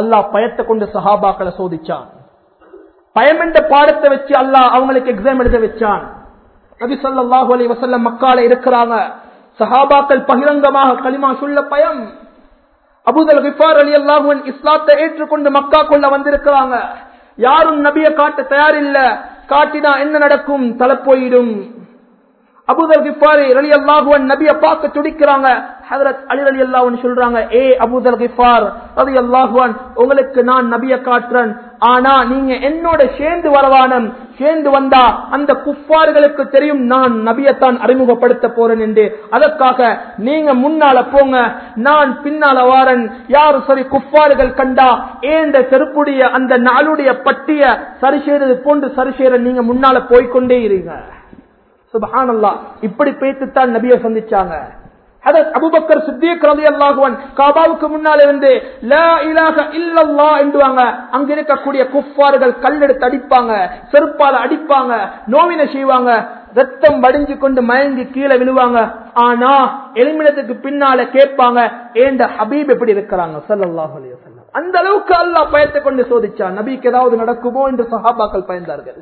அல்லாஹ் பயத்தை கொண்டு சஹாபாக்களை சோதிச்சான். பயம் என்ற பாடத்தை வச்சு அல்லாஹ் அவங்களுக்கு எக்ஸாம் எழுத வச்சான். நபி ஸல்லல்லாஹு அலி வஸல்லம் மக்கால இருக்கிறாங்க. சஹாபாக்கள் பகிரங்கமாக களிமா சொல்ல பயம். அபுதல் கிஃபார் அலி அல்லாஹுவன் இஸ்லாத்தை ஏற்றுக்கொண்டு மக்கா கொள்ள வந்திருக்கிறாங்க. யாரும் நபியை காட்ட தயாரில்ல. காட்டினா என்ன நடக்கும்? தலை போயிடும். அபுதல் கிஃபாரி அலி அல்லாஹுவன் நபியை பார்க்க துடிக்கிறாங்க. ஹதரத் அலி அலி அல்லாஹுவன் சொல்றாங்க ஏ அபுதல் கிஃபார் அலி அல்லாஹுவான் உங்களுக்கு நான் நபியை காட்டுறேன். ஆனா நீங்க என்னோட சேர்ந்து வரவானம் சேர்ந்து வந்தா அந்த குஃபார்களுக்கு தெரியும் நான் நபியத்தான் அறிமுகப்படுத்த போறேன் என்று. அதற்காக நீங்க முன்னால போங்க. நான் பின்னால வாரன். யாரு சரி குஃபார்கள் கண்டா ஏந்த செருப்புடைய அந்த நாளுடைய பட்டிய சரி செய்யறது போன்று சரி செய்யற நீங்க முன்னால போய்கொண்டே இருங்க. சுபஹானல்லா இப்படி பேத்துத்தான் நபியை சந்திச்சாங்க. அபுபக்கர் சித்திக் ரதி அல்லாஹுவன் காபாவுக்கு முன்னால் இருந்து லா இலாக இல்லல்லா என்றுவாங்க. அங்க இருக்கக்கூடிய குஃபார்கள் கல்லெடுத்து அடிப்பாங்க செருப்பால அடிப்பாங்க நோவினை செய்வாங்க. ரத்தம் வடிஞ்சு கொண்டு மயங்கி கீழே விழுவாங்க. ஆனா எலுமினத்துக்கு பின்னால கேட்பாங்க ஏண்ட ஹபீப் எப்படி இருக்கிறாங்க? சல்லாஹ் அலைய அந்த அளவுக்கு அல்லாஹ் பயத்தை கொண்டு சோதிச்சா நபிக்கு ஏதாவது நடக்குமோ என்று சஹாபாக்கள் பயந்தார்கள்.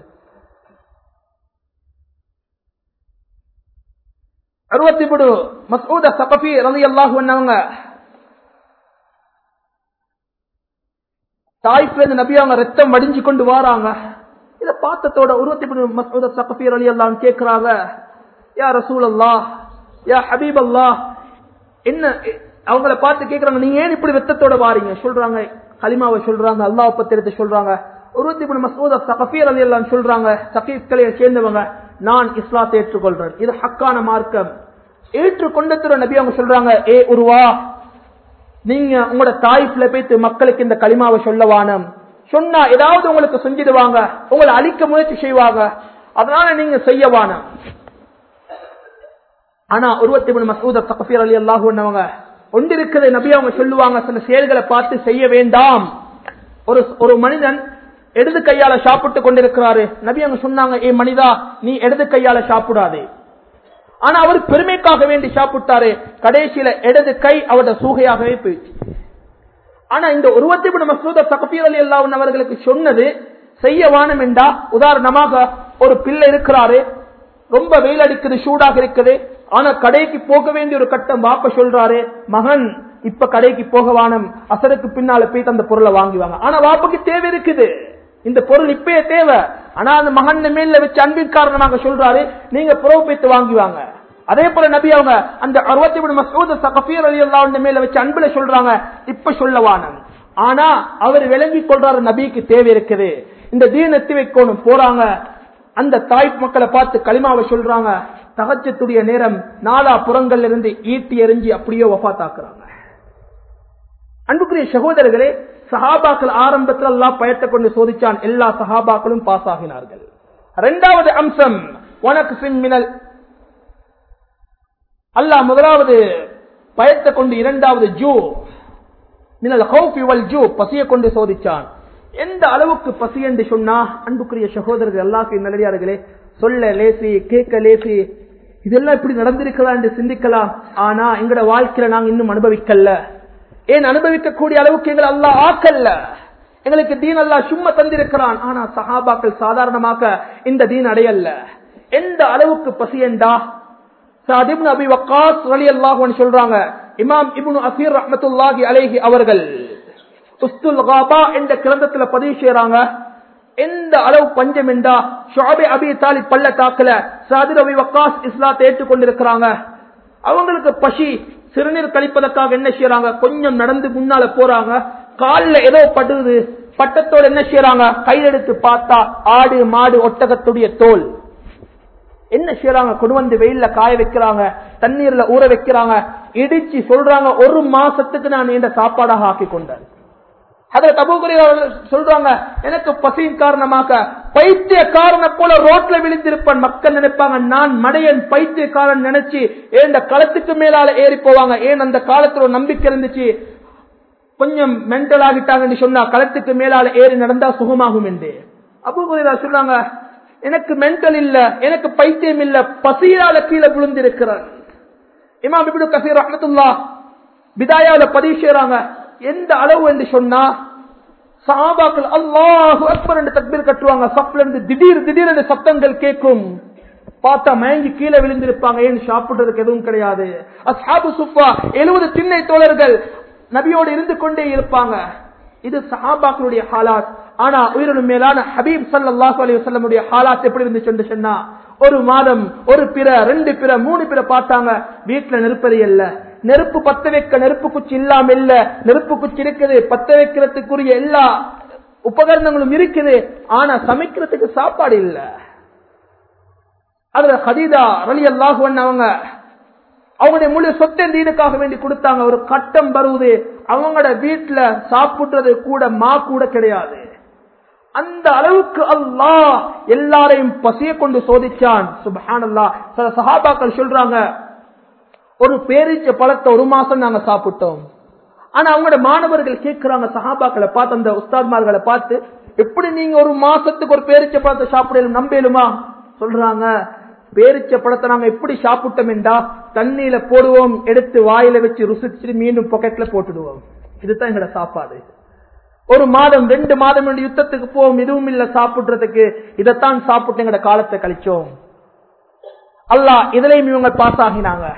அறுபத்தி மூணு மசூத சகபி ரவி அல்லாஹ் பண்ணவங்க தாய்ப்புல நபி அவங்க ரத்தம் வடிஞ்சு கொண்டு வராங்க. இதை பார்த்ததோட உருவத்தி மூணு மசூத சபபி ரலி அல்லாம் கேட்கிறாங்க யா ரசூல் அல்லா யா ஹபீப் அல்லா என்ன அவங்கள பார்த்து கேட்கறாங்க நீங்க ஏன் இப்படி ரத்தத்தோட வாரீங்க? சொல்றாங்க கலிமாவை சொல்றாங்க அல்லாஹ் பத்திரத்தை சொல்றாங்க. உருவத்தி மூணு மசூத சகபீர் அலி எல்லாம் சொல்றாங்க சகீப்களை சேர்ந்தவங்க. நான் இஸ்லாத்தை ஏற்றுக்கொள்றேன். இது ஹக்கான மார்க்கம். ஏற்றுக்கொண்ட திரு நபி அவங்க சொல்றாங்க ஏ உருவா நீங்க உங்களோட தாய்ப்புல போய்த்து மக்களுக்கு இந்த களிமாவை சொல்லவானம். சொன்னா ஏதாவது உங்களுக்கு செஞ்சிடுவாங்க உங்களை அழிக்க முயற்சி செய்வாங்க. அதனால நீங்க செய்யவானம். ஆனா இருபத்தி மூணு மசூத தகபீர் அலி அல்லாஹ் பண்ணவங்க நபி அவங்க சொல்லுவாங்க சில செயல்களை பார்த்து செய்ய வேண்டாம். ஒரு ஒரு மனிதன் இடது கையால சாப்பிட்டு கொண்டிருக்கிறாரு. நபி அவங்க சொன்னாங்க ஏ மனிதா நீ இடது கையால சாப்பிடாதே. ஆனா அவர் பெருமைக்காக வேண்டி சாப்பிட்டாரு. கடைசியில இடது கை அவரோட சூகையாகவே போயிடுச்சு. ஆனா இந்த உருவத்தை மசூத சகபீர் அலி அல்லாவின் அவர்களுக்கு சொன்னது செய்ய வானம் என்றா உதாரணமாக ஒரு பிள்ளை இருக்கிறாரு ரொம்ப வெயில் அடிக்குது சூடாக இருக்குது ஆனா கடைக்கு போக வேண்டிய ஒரு கட்டம் வாப்ப சொல்றாரு மகன் இப்ப கடைக்கு போக வானம் அசருக்கு பின்னால போய் அந்த பொருளை வாங்குவாங்க. ஆனா வாப்புக்கு தேவை இருக்குது. இந்த பொருள் இப்பயே தேவை. ஆனா அந்த மகன் மேல வச்சு அன்பின் காரணமாக சொல்றாரு நீங்க புறப்பித்து வாங்குவாங்க அதே போல நபி அவங்க அந்த அறுபத்தி மூணு மசூத் சகபீர் அலி அல்லா மேல வச்சு அன்புல சொல்றாங்க இப்ப சொல்லவானம் ஆனா அவர் விளங்கி கொள்றாரு நபிக்கு தேவை இருக்குது. இந்த தீன் வைக்கணும் போறாங்க. அந்த தாய் மக்களை பார்த்து களிமாவை சொல்றாங்க. தகச்சத்துடைய நேரம் நாலா புறங்கள்ல இருந்து ஈட்டி எறிஞ்சி அப்படியே வஃத்தாக்குறாங்க. அன்புக்குரிய சகோதரர்களே சஹாபாக்கள் ஆரம்பத்தில் எல்லாம் பயத்தை கொண்டு சோதிச்சான். எல்லா சஹாபாக்களும் பாஸ் ஆகினார்கள். இரண்டாவது அம்சம் உனக்கு சிம்மினல் அல்லாஹ் முதலாவது பயத்தை கொண்டு இரண்டாவது ஜூ மினல் ஹவுஃபி வல் ஜூ பசியை கொண்டு சோதிச்சான். எந்த அளவுக்கு பசி என்று சொன்னா அன்புக்குரிய சகோதரர்கள் எல்லாருக்கும் நல்லடியார்களே சொல்ல லேசி கேட்க லேசி இதெல்லாம் இப்படி நடந்திருக்கலாம் என்று சிந்திக்கலாம். ஆனா எங்கட வாழ்க்கையில நாங்க இன்னும் அனுபவிக்கல. ஏன் அனுபவிக்கக்கூடிய அளவுக்கு எங்களை அல்லாஹ் ஆக்கல்ல? எங்களுக்கு தீன் அல்லாஹ் சும்மா தந்திருக்கிறான். ஆனா சஹாபாக்கள் சாதாரணமாக இந்த தீன் அடையல்ல. எந்த அளவுக்கு பசி என்றா சாதிப்னு அபி வக்காஸ் ரலியல்லாஹு அன்ஹு சொல்றாங்க இமாம் இப்னு அசீர் ரஹ்மத்துல்லாஹி அலைஹி அவர்கள் உஸ்துல் காபா என்ற கிரந்தத்துல பதிவு செய்யறாங்க எந்த அளவு பஞ்சம் என்றா ஷாபி அபி தாலி தாலிப் பள்ளத்தாக்குல சாதிர் அபி வக்காஸ் இஸ்லாத்தை ஏற்றுக்கொண்டிருக்கிறாங்க. அவங்களுக்கு பசி சிறுநீர் கழிப்பதற்காக என்ன செய்யறாங்க? கொஞ்சம் நடந்து முன்னால போறாங்க. காலில் ஏதோ படுது. பட்டத்தோடு என்ன செய்யறாங்க? கையெடுத்து பார்த்தா ஆடு மாடு ஒட்டகத்துடைய தோல். என்ன செய்யறாங்க? கொண்டு வந்து வெயில்ல காய வைக்கிறாங்க. தண்ணீர்ல ஊற வைக்கிறாங்க. இடிச்சு சொல்றாங்க ஒரு மாசத்துக்கு நான் இந்த சாப்பாடாக ஆக்கி கொண்டேன் அதுல தபுகுரி சொல்றாங்க எனக்கு பசியின் காரணமாக பைத்தியக்காரனை போல ரோட்ல விழுந்திருப்பான் மக்கள் நினைப்பாங்க. நான் மடையன் பைத்தியக்காரன் நினைச்சு ஏன் இந்த களத்துக்கு மேலால ஏறி போவாங்க? ஏன் அந்த காலத்துல ஒரு நம்பிக்கை இருந்துச்சு? கொஞ்சம் மென்டல் ஆகிட்டாங்கன்னு சொன்னா களத்துக்கு மேலால ஏறி நடந்தா சுகமாகும் என்று. அபுகுரிரா சொல்றாங்க எனக்கு மென்டல் இல்ல எனக்கு பைத்தியம் இல்ல பசியால கீழே விழுந்திருக்கிறான் இமாம் இப்படி கசீர் ரஹ்மத்துல்லா விதாயாவில பதிவு செய்யறாங்க எந்த அளவு என்று சொன்னா சாபாக்கள் அல்லாஹு அக்பர் என்று தக்பீர் கட்டுவாங்க. சப்ல இருந்து திடீர் திடீர் என்று சத்தங்கள் கேட்கும். பார்த்தா மயங்கி கீழே விழுந்திருப்பாங்க. ஏன் சாப்பிடுறதுக்கு எதுவும் கிடையாது. அசாபு சுப்பா எழுபது திண்ணை தோழர்கள் நபியோடு இருந்து கொண்டே இருப்பாங்க. இது சஹாபாக்களுடைய ஹாலாத். ஆனா உயிரினும் மேலான ஹபீப் சல்லாஹு அலி வசல்லமுடைய ஹாலாத் எப்படி இருந்துச்சு சொன்னா ஒரு மாதம் ஒரு பிற ரெண்டு பிற மூணு பிற பார்த்தாங்க. வீட்டுல நெருப்பது இல்லை நெருப்பு பத்த வைக்க நெருப்பு குச்சி இல்லாம இல்ல. நெருப்பு குச்சி இருக்குது பத்த வைக்கிறதுக்குரிய எல்லா உபகரணங்களும் இருக்குது. ஆனா சமைக்கிறதுக்கு சாப்பாடு இல்ல. அதுல ஹதீதா ரலி அல்லாஹுவன் அவங்க அவங்களுடைய முழு சொத்தை தீனுக்காக வேண்டி கொடுத்தாங்க. ஒரு கட்டம் வருவது அவங்களோட வீட்டுல சாப்பிடுறது கூட மா கூட கிடையாது. அந்த அளவுக்கு அல்லாஹ் எல்லாரையும் பசிய கொண்டு சோதிச்சான். சுபஹான் அல்லா சில சஹாபாக்கள் சொல்றாங்க ஒரு பேரீச்ச பழத்தை ஒரு மாசம் நாங்க சாப்பிட்டோம். ஆனா அவங்களோட மாணவர்கள் கேட்கிறாங்க சஹாபாக்களை பார்த்து அந்த உஸ்தாத்மார்களை பார்த்து எப்படி நீங்க ஒரு மாசத்துக்கு ஒரு பேரிச்ச பழத்தை சாப்பிடலும் நம்பலுமா? சொல்றாங்க பேரிச்ச பழத்தை நாங்க எப்படி சாப்பிட்டோம் என்றா தண்ணியில போடுவோம் எடுத்து வாயில வச்சு ருசிச்சு மீண்டும் பொக்கெட்ல போட்டுடுவோம். இதுதான் எங்களோட சாப்பாடு. ஒரு மாதம் ரெண்டு மாதம் என்று யுத்தத்துக்கு போவோம் எதுவும் இல்ல சாப்பிடுறதுக்கு. இதைத்தான் சாப்பிட்டு எங்களோட காலத்தை கழிச்சோம். அல்லா இதுலயும் இவங்க பாஸ் ஆகினாங்க.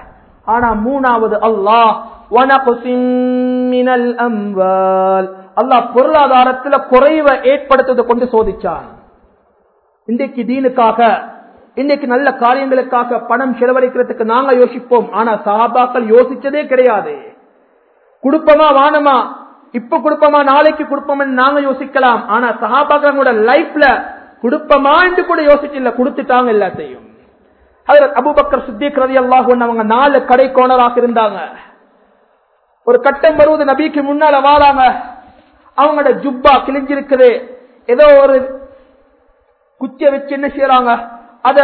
ஆனா மூணாவது அல்லாஹ் அல்லாஹ் பொருளாதாரத்துல குறைவை ஏற்படுத்துவதை கொண்டு சோதிச்சான். இன்றைக்கு தீனுக்காக இன்னைக்கு நல்ல காரியங்களுக்காக பணம் செலவழிக்கிறதுக்கு நாங்க யோசிப்போம். ஆனா சஹாபாக்கள் யோசிச்சதே கிடையாது. குடுப்பமா வானமா? இப்ப குடுப்பமா நாளைக்கு குடுப்பம் நாங்க யோசிக்கலாம். ஆனா சஹாபாக்களோட லைஃப்ல குடுப்பமா என்று கூட யோசிக்கல கொடுத்துட்டாங்க எல்லாத்தையும். அதில் அபுபக்கர் சித்திக் ரதி அல்லாஹ் அவங்க நாலு கடை கோணராக இருந்தாங்க. ஒரு கட்டம் வருவது நபிக்கு முன்னால வாழாங்க அவங்களோட ஜுப்பா கிழிஞ்சிருக்குது. ஏதோ ஒரு குச்சிய வச்சு என்ன செய்யறாங்க? அத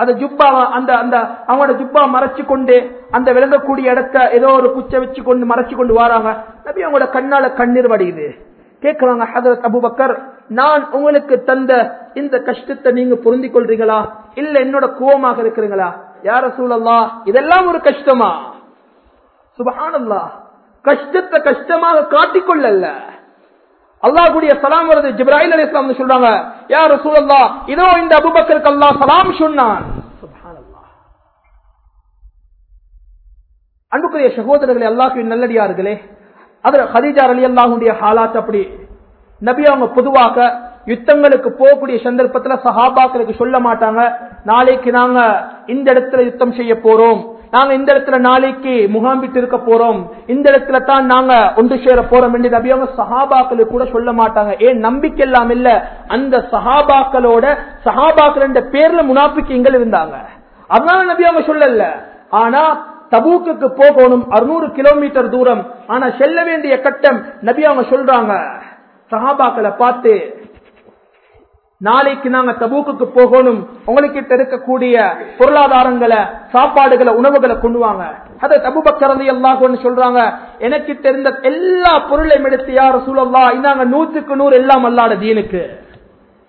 அந்த ஜுப்பா அந்த அந்த அவங்களோட ஜுப்பா மறைச்சு கொண்டு அந்த விளங்கக்கூடிய இடத்த ஏதோ ஒரு குச்சை வச்சு கொண்டு மறைச்சு கொண்டு வராங்க. நபி அவங்களோட கண்ணால கண்ணீர் வடியுது. கேட்கிறாங்க ஹதரத் அபுபக்கர் நான் உங்களுக்கு தந்த இந்த கஷ்டத்தை நீங்க பொருந்திக் கொள்றீங்களா இல்ல என்னோட கோவமாக இருக்கிறீங்களா? யார சூழல்லா இதெல்லாம் ஒரு கஷ்டமா? சுபஹானல்லா கஷ்டத்தை கஷ்டமாக காட்டிக்கொள்ளல அல்லாஹ்வுடைய சலாம் வருது. ஜிப்ராஹிம் இஸ்லாம் சொல்றாங்க யார் சூழல்லா இதோ இந்த அபுபக்கருக்கு அல்லா சலாம் சொன்னான். அன்புக்குரிய சகோதரர்களே அல்லாஹ்வின் நல்லடியார்களே அதுல அலி அல்லாஹுடைய ஹாலாத் அப்படி. நபி அவங்க பொதுவாக யுத்தங்களுக்கு போகக்கூடிய சந்தர்ப்பத்துல சஹாபாக்களுக்கு சொல்ல மாட்டாங்க நாளைக்கு நாங்க இந்த இடத்துல யுத்தம் செய்ய போறோம். நாங்க இந்த இடத்துல நாளைக்கு முகாம்பிட்டு இருக்க போறோம். இந்த இடத்துல தான் நாங்க ஒன்று சேர போறோம் என்று நபி அவங்க சஹாபாக்களுக்கு கூட சொல்ல மாட்டாங்க. ஏன்? நம்பிக்கை எல்லாம் இல்ல. அந்த சஹாபாக்களோட சஹாபாக்கள் என்ற பேர்ல முனாபிக்கங்கள் இருந்தாங்க. அதனால நபி அவங்க சொல்லல. ஆனா தபூக்குக்கு போகணும் அறுநூறு கிலோமீட்டர் தூரம். ஆனா செல்ல வேண்டிய கட்டம் நபி அவங்க சொல்றாங்க. சஹாபாக்களை பார்த்து நாளைக்கு நாங்க தபூக்குக்கு போகணும். உங்ககிட்ட இருக்கக்கூடிய பொருளாதாரங்களை சாப்பாடுகளை உணவுகளை கொண்டு வாங்க. அதை தபுபக்கரதி எல்லாம் சொல்றாங்க எனக்கு தெரிந்த எல்லா பொருளையும் எடுத்து யார் சூழல்லா இந்தாங்க நூத்துக்கு நூறு எல்லாம் அல்லாட தீனுக்கு.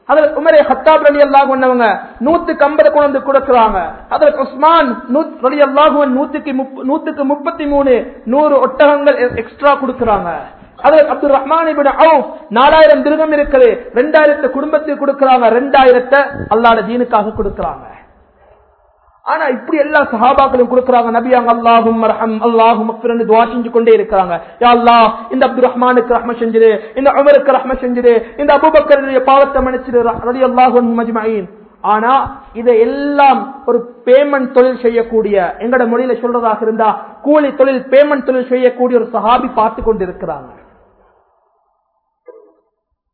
அதுல உமரே ஹத்தாப் ரலி அல்லாஹ் பண்ணவங்க நூத்துக்கு ஐம்பது கொண்டு வந்து கொடுக்கறாங்க. அதுல உஸ்மான் ரலி அல்லாஹுவன் நூத்துக்கு முப்ப- நூத்துக்கு முப்பத்தி மூணு நூறு ஒட்டகங்கள் எக்ஸ்ட்ரா கொடுக்குறாங்க. அதுல அப்துல் ரஹ்மான் நாலாயிரம் திருகம் இருக்குது. ரெண்டாயிரத்தை குடும்பத்துக்கு கொடுக்கிறாங்க. ரெண்டாயிரத்தை அல்லாட தீனுக்காக கொடுக்கிறாங்க. ஆனா இப்படி எல்லா சஹாபாக்களும் கொடுக்கறாங்க. நபியாங்க அல்லாஹும் மரஹம் அல்லாஹும் துவா செஞ்சு கொண்டே இருக்கிறாங்க. யா அல்லாஹ் இந்த அப்துல் ரஹ்மானுக்கு ரஹ்ம செஞ்சிரு இந்த உமருக்கு ரஹ்ம செஞ்சிரு இந்த அபுபக்கருடைய பாவத்தை மன்னிச்சிரு ரலியல்லாஹு அன்ஹும் அஜ்மஈன் ஆனா இதை எல்லாம் ஒரு பேமெண்ட் தொழில் செய்யக்கூடிய எங்கட மொழியில சொல்றதாக இருந்தா கூலி தொழில் பேமெண்ட் தொழில் செய்யக்கூடிய ஒரு சஹாபி பார்த்து கொண்டிருக்கிறாங்க.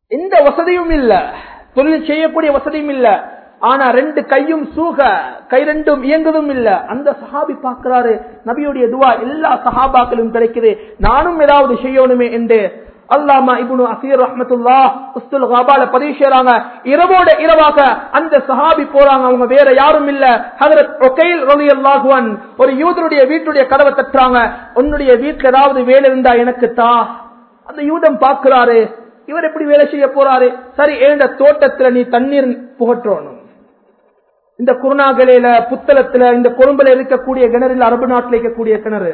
எந்த வசதியும் இல்ல. தொழில் செய்யக்கூடிய வசதியும் இல்ல. ஆனா ரெண்டு கையும் சூக கை ரெண்டும் இயங்குதும் இல்ல. அந்த சஹாபி பார்க்கிறாரு நபியுடைய துவா எல்லா சஹாபாக்களும் கிடைக்குது. நானும் ஏதாவது செய்யணுமே என்று. அல்லாமா இபுனு அசீர் ரஹமத்துல்லா உஸ்துல் காபால பதிவு செய்றாங்க. இரவோட இரவாக அந்த சஹாபி போறாங்க. அவங்க வேற யாரும் இல்ல. ஹதரத் ஒகைல் ரவி அல்லாஹுவன் ஒரு யூதருடைய வீட்டுடைய கதவை தட்டுறாங்க. உன்னுடைய வீட்டுல ஏதாவது வேலை இருந்தா எனக்கு தா. அந்த யூதம் பாக்குறாரு இவர் எப்படி வேலை செய்ய போறாரு? சரி ஏண்ட தோட்டத்துல நீ தண்ணீர் புகற்றணும்? இந்த குருணாகலையில புத்தளத்துல இந்த கொழும்புல இருக்கக்கூடிய கிணறுல அரபு நாட்டில் இருக்கக்கூடிய கிணறு.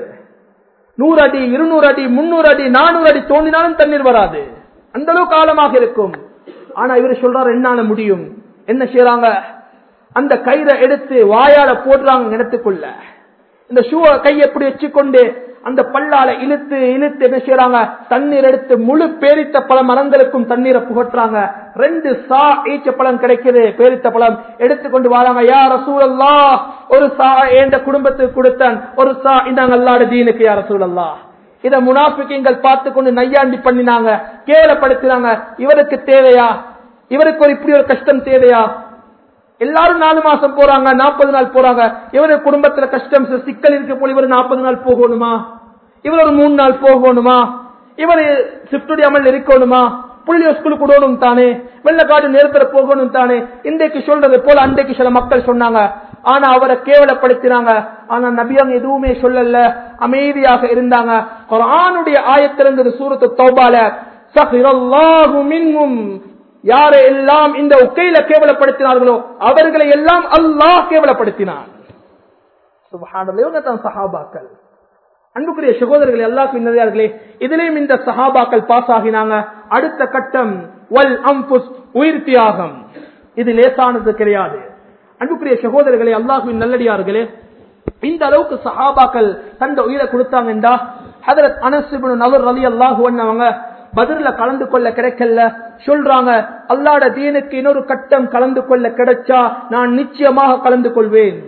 நூறு அடி இருநூறு அடி முன்னூறு அடி நானூறு அடி தோண்டினாலும் தண்ணீர் வராது. அந்த அளவுக்கு காலமாக இருக்கும். ஆனா இவர் சொல்றாரு என்னால முடியும். என்ன செய்யறாங்க அந்த கயிறை எடுத்து வாயால போடுறாங்க கிணத்துக்குள்ள இந்த ஷூ கை எப்படி வச்சுக்கொண்டு அந்த பல்லால இழுத்து இழுத்து என்ன செய்யறாங்க தண்ணீர் எடுத்து முழு பேரித்த பழம் மரங்களுக்கும் தண்ணீரை புகட்டுறாங்க. ரெண்டு சா ஈச்ச பழம் கிடைக்குது பேரித்த பழம். எடுத்துக்கொண்டு வராங்க. யார சூழல்லா ஒரு சா என்ற குடும்பத்துக்கு கொடுத்தான். ஒரு சா இந்தாங்க அல்லாட தீனுக்கு யார சூழல்லா இத முனாஃபிக்கீங்கள் பார்த்து கொண்டு நையாண்டி பண்ணினாங்க. கேவலப்படுத்தினாங்க. இவருக்கு தேவையா? இவருக்கு ஒரு இப்படி ஒரு கஷ்டம் தேவையா? எல்லாரும் நாலு மாசம் போறாங்க நாற்பது நாள் போறாங்க. இவரு குடும்பத்துல கஷ்டம் சிக்கல் இருக்க போல இவர் நாற்பது நாள் போகணுமா? இவர் ஒரு மூணு நாள் போகணுமா? இவர் சிப்டுடைய அமல் இருக்கணுமா? புள்ளியோ ஸ்கூலுக்கு விடணும் தானே? வெள்ளக்காடு நேரத்துல போகணும் தானே? இன்றைக்கு சொல்றது போல அன்றைக்கு சில மக்கள் சொன்னாங்க. ஆனா அவரை கேவலப்படுத்தினாங்க. ஆனா நபியாங்க எதுவுமே சொல்லல. அமைதியாக இருந்தாங்க. குரானுடைய ஆயத்திலிருந்து சூரத்து தௌபால சஹிரல்லாஹு மின்ஹும் யாரை எல்லாம் இந்த உக்கையில கேவலப்படுத்தினார்களோ அவர்களை எல்லாம் அல்லாஹ் கேவலப்படுத்தினான் சஹாபாக்கள். அன்புக்குரிய சகோதரர்கள் எல்லாருக்கும் இன்னதார்களே இதிலேயும் இந்த சஹாபாக்கள் பாஸ் ஆகினாங்க. அடுத்த கட்டம் வல் அம்புஸ் உயிர் தியாகம். இது லேசானது கிடையாது. அன்புக்குரிய சகோதரர்களே அல்லாஹுவின் நல்லடியார்களே இந்த அளவுக்கு சஹாபாக்கள் தந்த உயிரை கொடுத்தாங்கண்டா? ஹதரத் அனசிபுன் நவர் ரலி அல்லாஹு அவங்க பதில கலந்து கொள்ள கிடைக்கல. சொல்றாங்க அல்லாட தீனுக்கு இன்னொரு கட்டம் கலந்து கொள்ள கிடைச்சா நான் நிச்சயமாக கலந்து கொள்வேன்.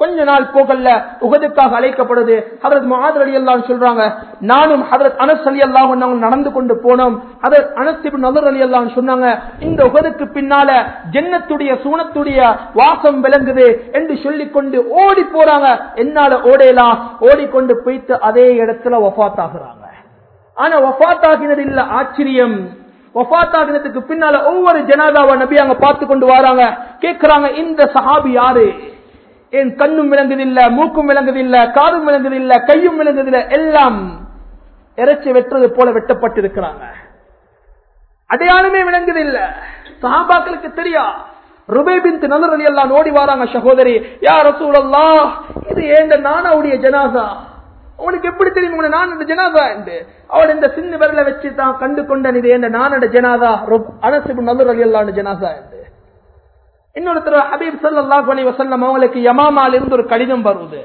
கொஞ்ச நாள் போகல உகதுக்காக அழைக்கப்படுது. ஹதரத் மகாதர் அலி அல்லாஹ் சொல்றாங்க நானும் ஹதரத் அனஸ் அலி அல்லாஹ் நடந்து கொண்டு போனோம். ஹதரத் அனஸ் இப்னு நதர் அலி அல்லாஹ் சொன்னாங்க இந்த உகதுக்கு பின்னால ஜென்னத்துடைய சூனத்துடைய வாசம் விளங்குது என்று சொல்லி கொண்டு ஓடி போறாங்க. என்னால ஓடையலாம் ஓடிக்கொண்டு போயிட்டு அதே இடத்துல வஃபாத் ஆகுறாங்க. ஆனா வஃபாத் இல்ல ஆச்சரியம். ஒஃபாத்தாகினத்துக்கு பின்னால ஒவ்வொரு ஜனாதாவை நபி அங்க பார்த்து கொண்டு வராங்க. கேட்கிறாங்க இந்த சஹாபி யாரு? என் கண்ணும் விளங்குதில்ல மூக்கும் விளங்குதில்ல காதும் விளங்குதில்ல கையும் விளங்குதில்ல எல்லாம் இறைச்சி வெட்டுறது போல வெட்டப்பட்டிருக்கிறாங்க. அடையாளமே விளங்குதில்ல. சஹாபாக்களுக்கு தெரியா? ருபேபின் நலர் அலி எல்லாம் ஓடி வராங்க சகோதரி யா ரசூலல்லா இது ஏண்ட நானாவுடைய ஜனாசா? உனக்கு எப்படி தெரியும்? உன இந்த ஜனாதா என்று அவள் இந்த சின்ன விரல வச்சு தான் கண்டு கொண்டன் இது ஏண்ட நானோட ஜனாதா அனசிபு நலர் அலி அல்லான என்று. இன்னொருத்தர் ஹபீப் சல்லாஹ் அலி வசல்லம் அவங்களுக்கு யமாமால் இருந்து ஒரு கடிதம் வருவது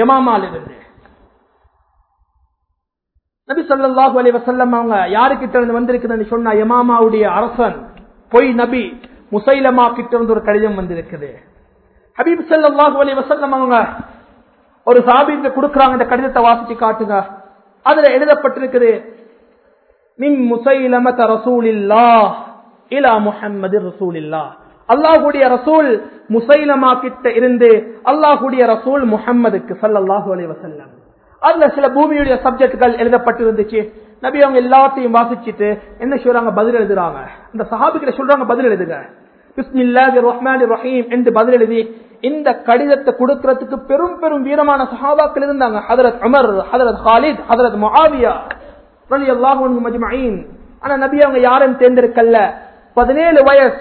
யமாமால் இருந்து நபி சொல்லாஹு அலி வசல்லம் அவங்க யாருக்கிட்ட இருந்து வந்திருக்குதுன்னு சொன்னா யமாமாவுடைய அரசன் பொய் நபி முசைலமா கிட்ட இருந்து ஒரு கடிதம் வந்திருக்குது. ஹபீப் சல்லாஹு அலி வசல்லம் அவங்க ஒரு சாபிக்கு கொடுக்கறாங்க இந்த கடிதத்தை வாசிச்சு காட்டுங்க. அதுல எழுதப்பட்டிருக்குது மின் முசைலமத ரசூலில்லா இலா முஹம்மது ரசூலில்லா அல்லாஹுடைய ரசூல் முசைலமா கிட்ட இருந்து அல்லாஹுடைய ரசூல் முஹம்மதுக்கு சல்லாஹு அலி வசல்லம் அதுல சில பூமியுடைய சப்ஜெக்ட்கள் எழுதப்பட்டிருந்துச்சு. நபி அவங்க எல்லாத்தையும் வாசிச்சுட்டு என்ன சொல்றாங்க? பதில் எழுதுறாங்க. இந்த சஹாபிக்கிட்ட சொல்றாங்க பதில் எழுதுங்க. பிஸ்மில்லாஹி ரஹ்மான் ரஹீம் என்று பதில் எழுதி இந்த கடிதத்தை கொடுக்கறதுக்கு பெரும் பெரும் வீரமான சஹாபாக்கள் இருந்தாங்க. ஹதரத் அமர் ஹதரத் ஹாலித் ஹதரத் முஆவியா ரலியல்லாஹு அன்ஹு மஜ்மஈன் ஆனா நபி அவங்க யாரும் தேர்ந்தெடுக்கல. பதினேழு வயசு.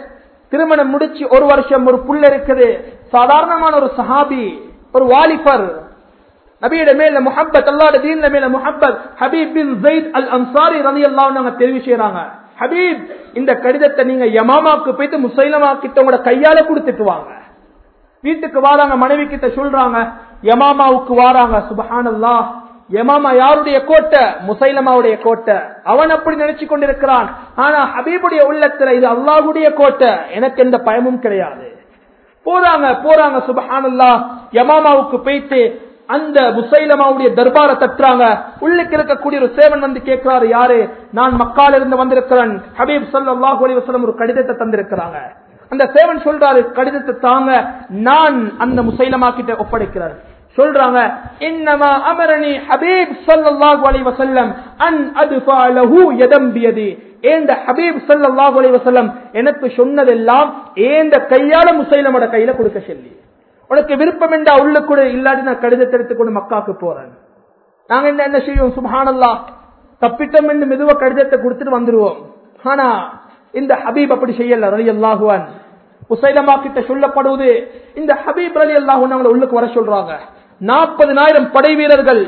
திருமணம் முடிச்சு ஒரு வருஷம் ஒரு புள்ள இருக்குது. சாதாரணமான ஒரு சஹாபி ஒரு வாலிபர். நபியிட மேல முஹப்பத் அல்லாட தீன்ல மேல முஹப்பத். ஹபீப் பின் ஜெயித் அல் அன்சாரி ரலி அல்லாஹ் தெரிவு செய்யறாங்க ஹபீப் இந்த கடிதத்தை நீங்க யமாமாக்கு போயிட்டு முசைலமாக்கிட்டவங்களோட கையால கொடுத்துட்டு வாங்க. வீட்டுக்கு வாராங்க மனைவி கிட்ட சொல்றாங்க யமாமாவுக்கு வாராங்க சுபஹானல்லா. யமாமா யாருடைய கோட்டை? முசைலமாவுடைய கோட்டை. அவன் அப்படி நினைச்சு கொண்டிருக்கிறான். ஆனா ஹபீபுடைய உள்ளத்துல இது அல்லாஹுடைய கோட்டை. எனக்கு எந்த பயமும் கிடையாது. போறாங்க போறாங்க சுபஹானல்லா. யமாமாவுக்கு போயிட்டு அந்த முசைலமாவுடைய தர்பார தட்டுறாங்க. உள்ளுக்கு இருக்கக்கூடிய ஒரு சேவன் வந்து கேட்கிறாரு யாரு? நான் மக்கால இருந்து வந்திருக்கிறேன். ஹபீப் சல்லாஹூ அலி வசலம் ஒரு கடிதத்தை தந்திருக்கிறாங்க. அந்த சேவன் சொல்றாரு கடிதத்தை தாங்க நான் அந்த முசைலமா கிட்ட ஒப்படைக்கிறார். சொல்றாங்க இன்னமா அமரணி ஹபீப் சல்லல்லாஹு அலி வசல்லம் அன் அது லஹு பியதி. ஏந்த ஹபீப் சல்லல்லாஹு அலைஹி வசல்லம் எனக்கு சொன்னதெல்லாம் ஏந்த கையால முசைலமோட கையில கொடுக்க சொல்லி? உனக்கு விருப்பம் என்றா உள்ள கூட இல்லாட்டி நான் கடிதத்தை எடுத்துக்கொண்டு மக்காக்கு போறேன். நாங்க என்ன என்ன செய்வோம்? சுபஹானல்லா தப்பிட்டம் என்று மெதுவா கடிதத்தை கொடுத்துட்டு வந்துருவோம். ஆனா இந்த ஹபீப் அப்படி செய்யல ரலி அல்லாஹுவான் உசைலமா கிட்ட சொல்லப்படுவது இந்த ஹபீப் அலி அல்லாஹுன் அவங்களை உள்ளுக்கு வர சொல்றாங்க. நாற்பதுனாயிரம் படை வீரர்கள்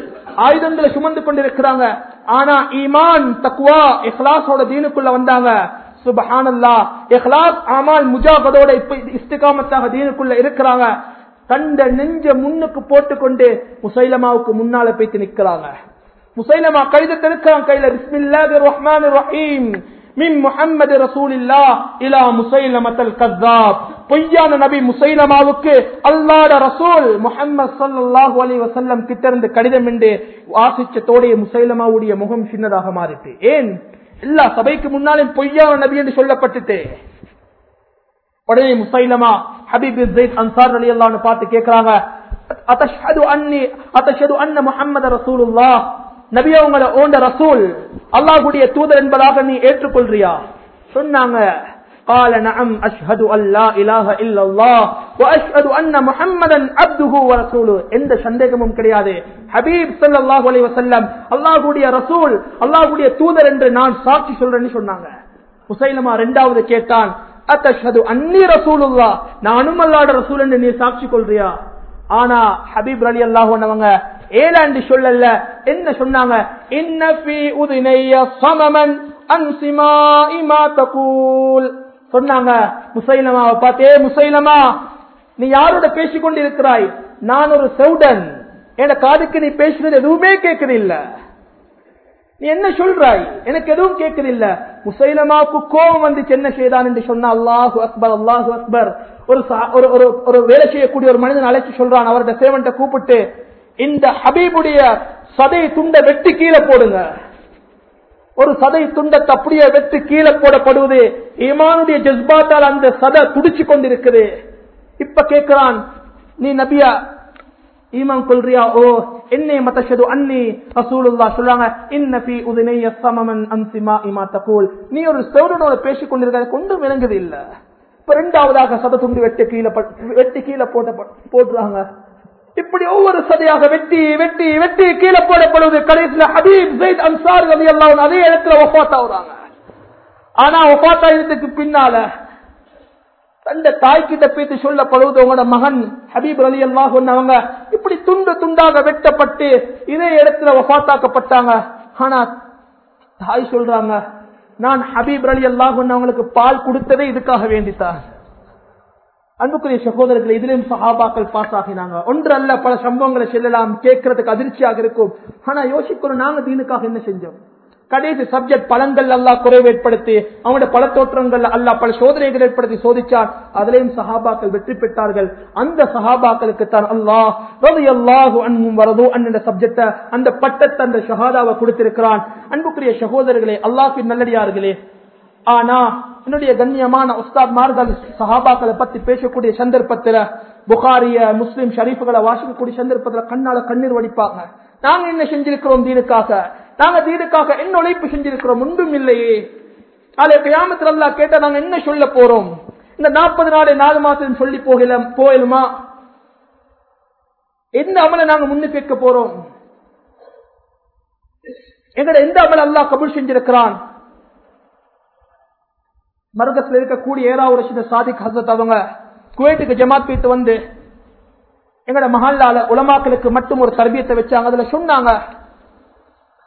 ஆயுதங்களை சுமந்து கொண்டிருக்கிறாங்க. ஆனா ஈமான் தக்குவா இஹ்லாஸோட தீனுக்குள்ள வந்தாங்க. சுபஹானல்லா இஹ்லாஸ் ஆமால் முஜாபதோட இப்ப இஸ்திகாமத்தாக தீனுக்குள்ள இருக்கிறாங்க. கண்ட நெஞ்ச முன்னுக்கு போட்டுக்கொண்டு முசைலமாவுக்கு முன்னால போய்த்து நிக்கிறாங்க முசைலமா கடிதத்தை திருக்கிறான் கையில பிஸ்மில்லாஹி ரஹ்மான் ரஹீம். மின் முஹம்மது ரசூலில்லா இலா முசைலமத்தல் கத்தாப். பொய்யான நபி முசைலமாவுக்கு அல்லாட ரசூல் முஹம்மது ஸல்லல்லாஹு அலி வசல்லம் கிட்ட இருந்து கடிதம் என்று வாசிச்சதோடைய முசைலமாவுடைய முகம் சின்னதாக மாறிட்டு. ஏன்? எல்லா சபைக்கு முன்னாலும் பொய்யான நபி என்று சொல்லப்பட்டுட்டு. உடனே முசைலமா ஹபீப் அன்சார் அலி அல்லான்னு பார்த்து கேட்கிறாங்க அத்தஷது அன்னி அத்தஷது அன்ன முஹம்மது ரசூலுல்லாஹ்? நபி அவங்கள ஓண்ட ரசூல் அல்லாஹ்வுடைய தூதர் என்பதாக நீ ஏற்றுக்கொள்றியா சொன்னாங்க قال نعم أشهد أن لا إله إلا الله وأشهد أن محمدا عبده ورسوله எந்த சந்தேகமும் கிடையாது ஹபீப் ஸல்லல்லாஹு அலைஹி வஸல்லம் அல்லாஹ்வுடைய ரசூல் அல்லாஹ்வுடைய தூதர் என்று நான் சாட்சி சொல்றேன்னு சொன்னாங்க முசைலமா இரண்டாவது கேட்டான் அத்தஷது அன்னி ரசூலுல்லா நானும் அல்லாட ரசூல் என்று நீ சாட்சி கொள்றியா ஆனா ஹபீப் அலி அல்லாஹ் ஏலாண்டு சொல்லல என்ன சொன்னாங்க? உதினைய சமமன் இமா தகூல். சொன்னாங்க. முசைலமாவை பார்த்தே முசைலமா நீ யாரோட பேசிக்கொண்டு இருக்கிறாய் நான் ஒரு செவுடன் என் காதுக்கு நீ பேசுறது எதுவுமே கேட்குது நீ என்ன சொல்றாய்? எனக்கு எதுவும் கேட்குது முசைலமாவுக்கு கோபம் வந்துச்சு. என்ன செய்தான்? என்று சொன்ன அல்லாஹு அக்பர் அல்லாஹு அக்பர். ஒரு சா- ஒரு ஒரு ஒரு வேலை செய்யக்கூடிய ஒரு மனிதன் அழைச்சு சொல்றான். அவருடைய சேவன்ட்ட கூப்பிட்டு இந்த ஹபீபுடைய சதை துண்டை வெட்டி கீழே போடுங்க. ஒரு சதை துண்டத்தை அப்படியே வெட்டு கீழே போடப்படுவது ஈமானுடைய ஜஸ்பாத்தால் அந்த சதை துடிச்சு கொண்டிருக்குது. இப்ப கேட்கிறான் நீ நபியா ஈமான் கொள்றியா? ஓ என்னை மத்தஷது அன்னி ரசூலுல்லா சொல்றாங்க இன்ன ஃபீ உதினைய சமமன் அன்சிமா இமா தகூல். நீ ஒரு சௌரனோட பேசிக் கொண்டிருக்க கொண்டும் விளங்குது இல்ல. இப்ப ரெண்டாவதாக சத துண்டு வெட்டி கீழே வெட்டி கீழே போட்ட போடுறாங்க. இப்படி ஒவ்வொரு சதையாக வெட்டி வெட்டி வெட்டி கீழே போடப்படுவது கடைசியில் ஹபீப் ஜெயித் அன்சார் ரவி அல்லாவும் அதே இடத்துல ஒஃபாத் ஆகுறாங்க ஆனா ஒஃபாத் ஆயிரத்துக்கு பின்னால தந்த தாய் கிட்ட பேசி சொல்லப்படுவது உங்களோட மகன் ஹபீப் அலி அல்லாஹ் அவங்க இப்படி துண்டு துண்டாக வெட்டப்பட்டு இதே இடத்துல வஃத்தாக்கப்பட்டாங்க. ஆனா தாய் சொல்றாங்க நான் ஹபீப் அலி அல்லாஹ் அவங்களுக்கு பால் கொடுத்ததே இதுக்காக வேண்டித்தான். அன்புக்குரிய சகோதரர்கள் இதிலும் சஹாபாக்கள் பாஸ் ஆகினாங்க. ஒன்று அல்ல பல சம்பவங்களை செல்லலாம் கேட்கறதுக்கு அதிர்ச்சியாக இருக்கும். ஆனா யோசிக்கிறோம் நாங்க தீனுக்காக என்ன செஞ்சோம்? கடைசி சப்ஜெக்ட் பலன்கள் அல்லாஹ் குறைவு ஏற்படுத்தி அவங்களோட பல தோற்றங்கள் அல்லாஹ் பல சோதனைகள் ஏற்படுத்தி சோதிச்சார். அதிலையும் சஹாபாக்கள் வெற்றி பெற்றார்கள். அந்த சஹாபாக்களுக்கு தான் அல்லாஹ் ரலியல்லாஹு அன்பும் வரதோ அந்த சப்ஜெக்ட அந்த பட்டத்தை அந்த ஷஹாதாவை கொடுத்திருக்கிறான். அன்புக்குரிய சகோதரர்களே அல்லாஹின் நல்லடியார்களே ஆனா என்னுடைய கண்ணியமான உஸ்தாத்மார்கள் சஹாபாக்களை பத்தி பேசக்கூடிய சந்தர்ப்பத்துல புகாரிய முஸ்லிம் ஷரீஃபுகளை வாசிக்கக்கூடிய சந்தர்ப்பத்துல கண்ணால கண்ணீர் வடிப்பாங்க. நாங்க என்ன செஞ்சிருக்கிறோம் தீனுக்காக? நாங்க தீனுக்காக என்ன உழைப்பு செஞ்சிருக்கிறோம்? ஒன்றும் இல்லையே. அதை கியாமத்தில் எல்லாம் கேட்டா நாங்க என்ன சொல்ல போறோம்? இந்த நாற்பது நாளை நாலு மாசம் சொல்லி போகல போயிலுமா எந்த அமலை நாங்க முன்னுக்கு வைக்க போறோம்? எங்களை எந்த அமல் அல்லாஹ் கபுல் செஞ்சிருக்கிறான்? மருகத்தில் இருக்கக்கூடிய ஏழாவது வருஷத்த சாதிக் ஹசரத் அவங்க குவைட்டுக்கு ஜமாத் போயிட்டு வந்து எங்கட மஹல்லால உலமாக்களுக்கு மட்டும் ஒரு தர்பியத்தை வச்சாங்க. அதுல சொன்னாங்க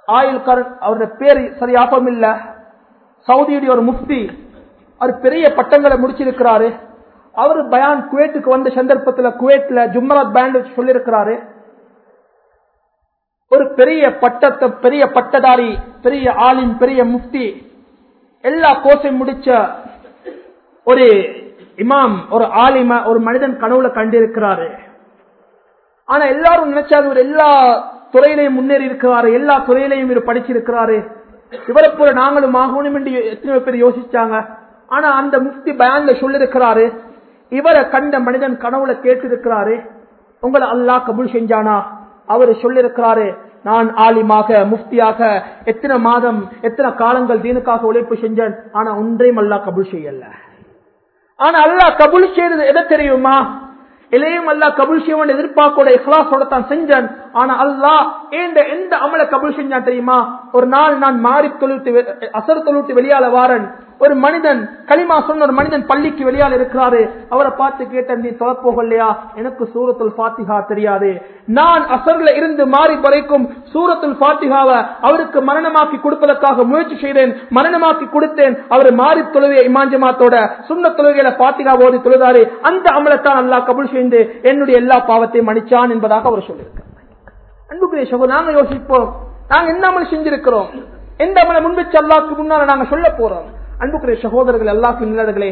ஆயுள் கரண் அவருடைய பேர் சரி ஆபம் இல்ல. சவுதியுடைய ஒரு முஃப்தி அவர் பெரிய பட்டங்களை முடிச்சிருக்கிறாரு. அவர் பயான் குவைட்டுக்கு வந்த சந்தர்ப்பத்துல குவைட்ல ஜும்மராத் பேண்ட் சொல்லியிருக்கிறாரு ஒரு பெரிய பட்டத்தை பெரிய பட்டதாரி பெரிய ஆளின் பெரிய முஃப்தி எல்லா கோர்ஸையும் முடிச்ச ஒரு இமாம் ஒரு ஆலிம ஒரு மனிதன் கனவுல கண்டிருக்கிறாரு. ஆனா எல்லாரும் நினைச்சாரு ஒரு எல்லா துறையிலையும் முன்னேறி இருக்கிறாரு எல்லா துறையிலையும் இவர் படிச்சிருக்கிறாரு. இவரை போல நாங்களும் ஆகணும் என்று எத்தனை பேர் யோசிச்சாங்க. ஆனா அந்த முஃப்தி பயான்ல சொல்லிருக்கிறாரு இவரை கண்ட மனிதன் கனவுல கேட்டிருக்கிறாரு உங்களை அல்லாஹ் கபூல் செஞ்சானா? அவரு சொல்லிருக்கிறாரு நான் ஆலிமாக முஃப்தியாக எத்தனை மாதம் எத்தனை காலங்கள் தீனுக்காக உழைப்பு செஞ்சேன் ஆனா ஒன்றையும் அல்லாஹ் கபுல் செய்யல. ஆனா அல்லாஹ் கபுல் செய்யறது எதை தெரியுமா? இலையும் அல்லா கபுல் செய்வன் எதிர்பார்க்கோட இஹ்லாசோட தான் செஞ்சேன். ஆனா அல்லாஹ் ஏண்ட எந்த அமல கபுல் செஞ்சான் தெரியுமா? ஒரு நாள் நான் மாறி தொழுத்து அசர் தொழுத்து வெளியால வாரன். ஒரு மனிதன் களிமா சொன்ன ஒரு மனிதன் பள்ளிக்கு வெளியால இருக்கிறாரு. அவரை பார்த்து கேட்டேன் நீ தொலைப்போகலையா எனக்கு சூரத்துல் பாத்திகா தெரியாது. நான் அசர்ல இருந்து மாறி வரைக்கும் சூரத்துல் பாத்திகாவை அவருக்கு மரணமாக்கி கொடுப்பதற்காக முயற்சி செய்தேன். மரணமாக்கி கொடுத்தேன். அவர் மாறி தொழுவிய இமாஞ்சமாத்தோட சுண்ண தொழுகையில பாத்திகா ஓதி தொழுதாரு. அந்த அமலத்தான் அல்லா கபுல் செய்து என்னுடைய எல்லா பாவத்தையும் மன்னிச்சான் என்பதாக அவர் சொல்லியிருக்கார். அன்புக்குரிய சகோ நாங்க யோசிப்போம். நாங்க என்ன அமல் செஞ்சிருக்கிறோம்? எந்த அமலை முன்வச்சு அல்லாஹ்க்கு முன்னால நாங்க சொல்ல போறோம்? அன்புக்குரிய சகோதரர்கள் அல்லாஹ்க்கு நல்லர்களே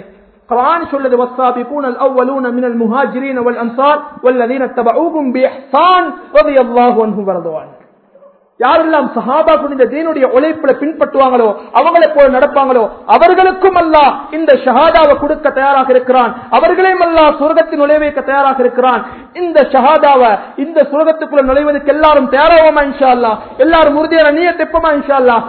குர்ஆன் சொல்லுது வஸ்ஸாபிகூன الأولون من المهاجرين والأنصار والذين اتبعوهم بإحسان رضي الله عنهم ورضوا عنه யாரெல்லாம் சஹாபா இந்த தீனுடைய உழைப்புல பின்பற்றுவாங்களோ அவங்களை போல நடப்பாங்களோ அவர்களுக்கும் அல்லாஹ் இந்த ஷஹாதாவை கொடுக்க தயாராக இருக்கிறான் அவர்களையும் அல்லாஹ் சுரகத்தில் நுழைவைக்க தயாராக இருக்கிறான் இந்த ஷஹாதாவை இந்த சுரகத்துக்குள்ள நுழைவதற்கு எல்லாரும் தயாராகுமா இன்ஷா அல்லாஹ் எல்லாரும் உறுதியான நீயத்தை எப்பமா இன்ஷா அல்லாஹ்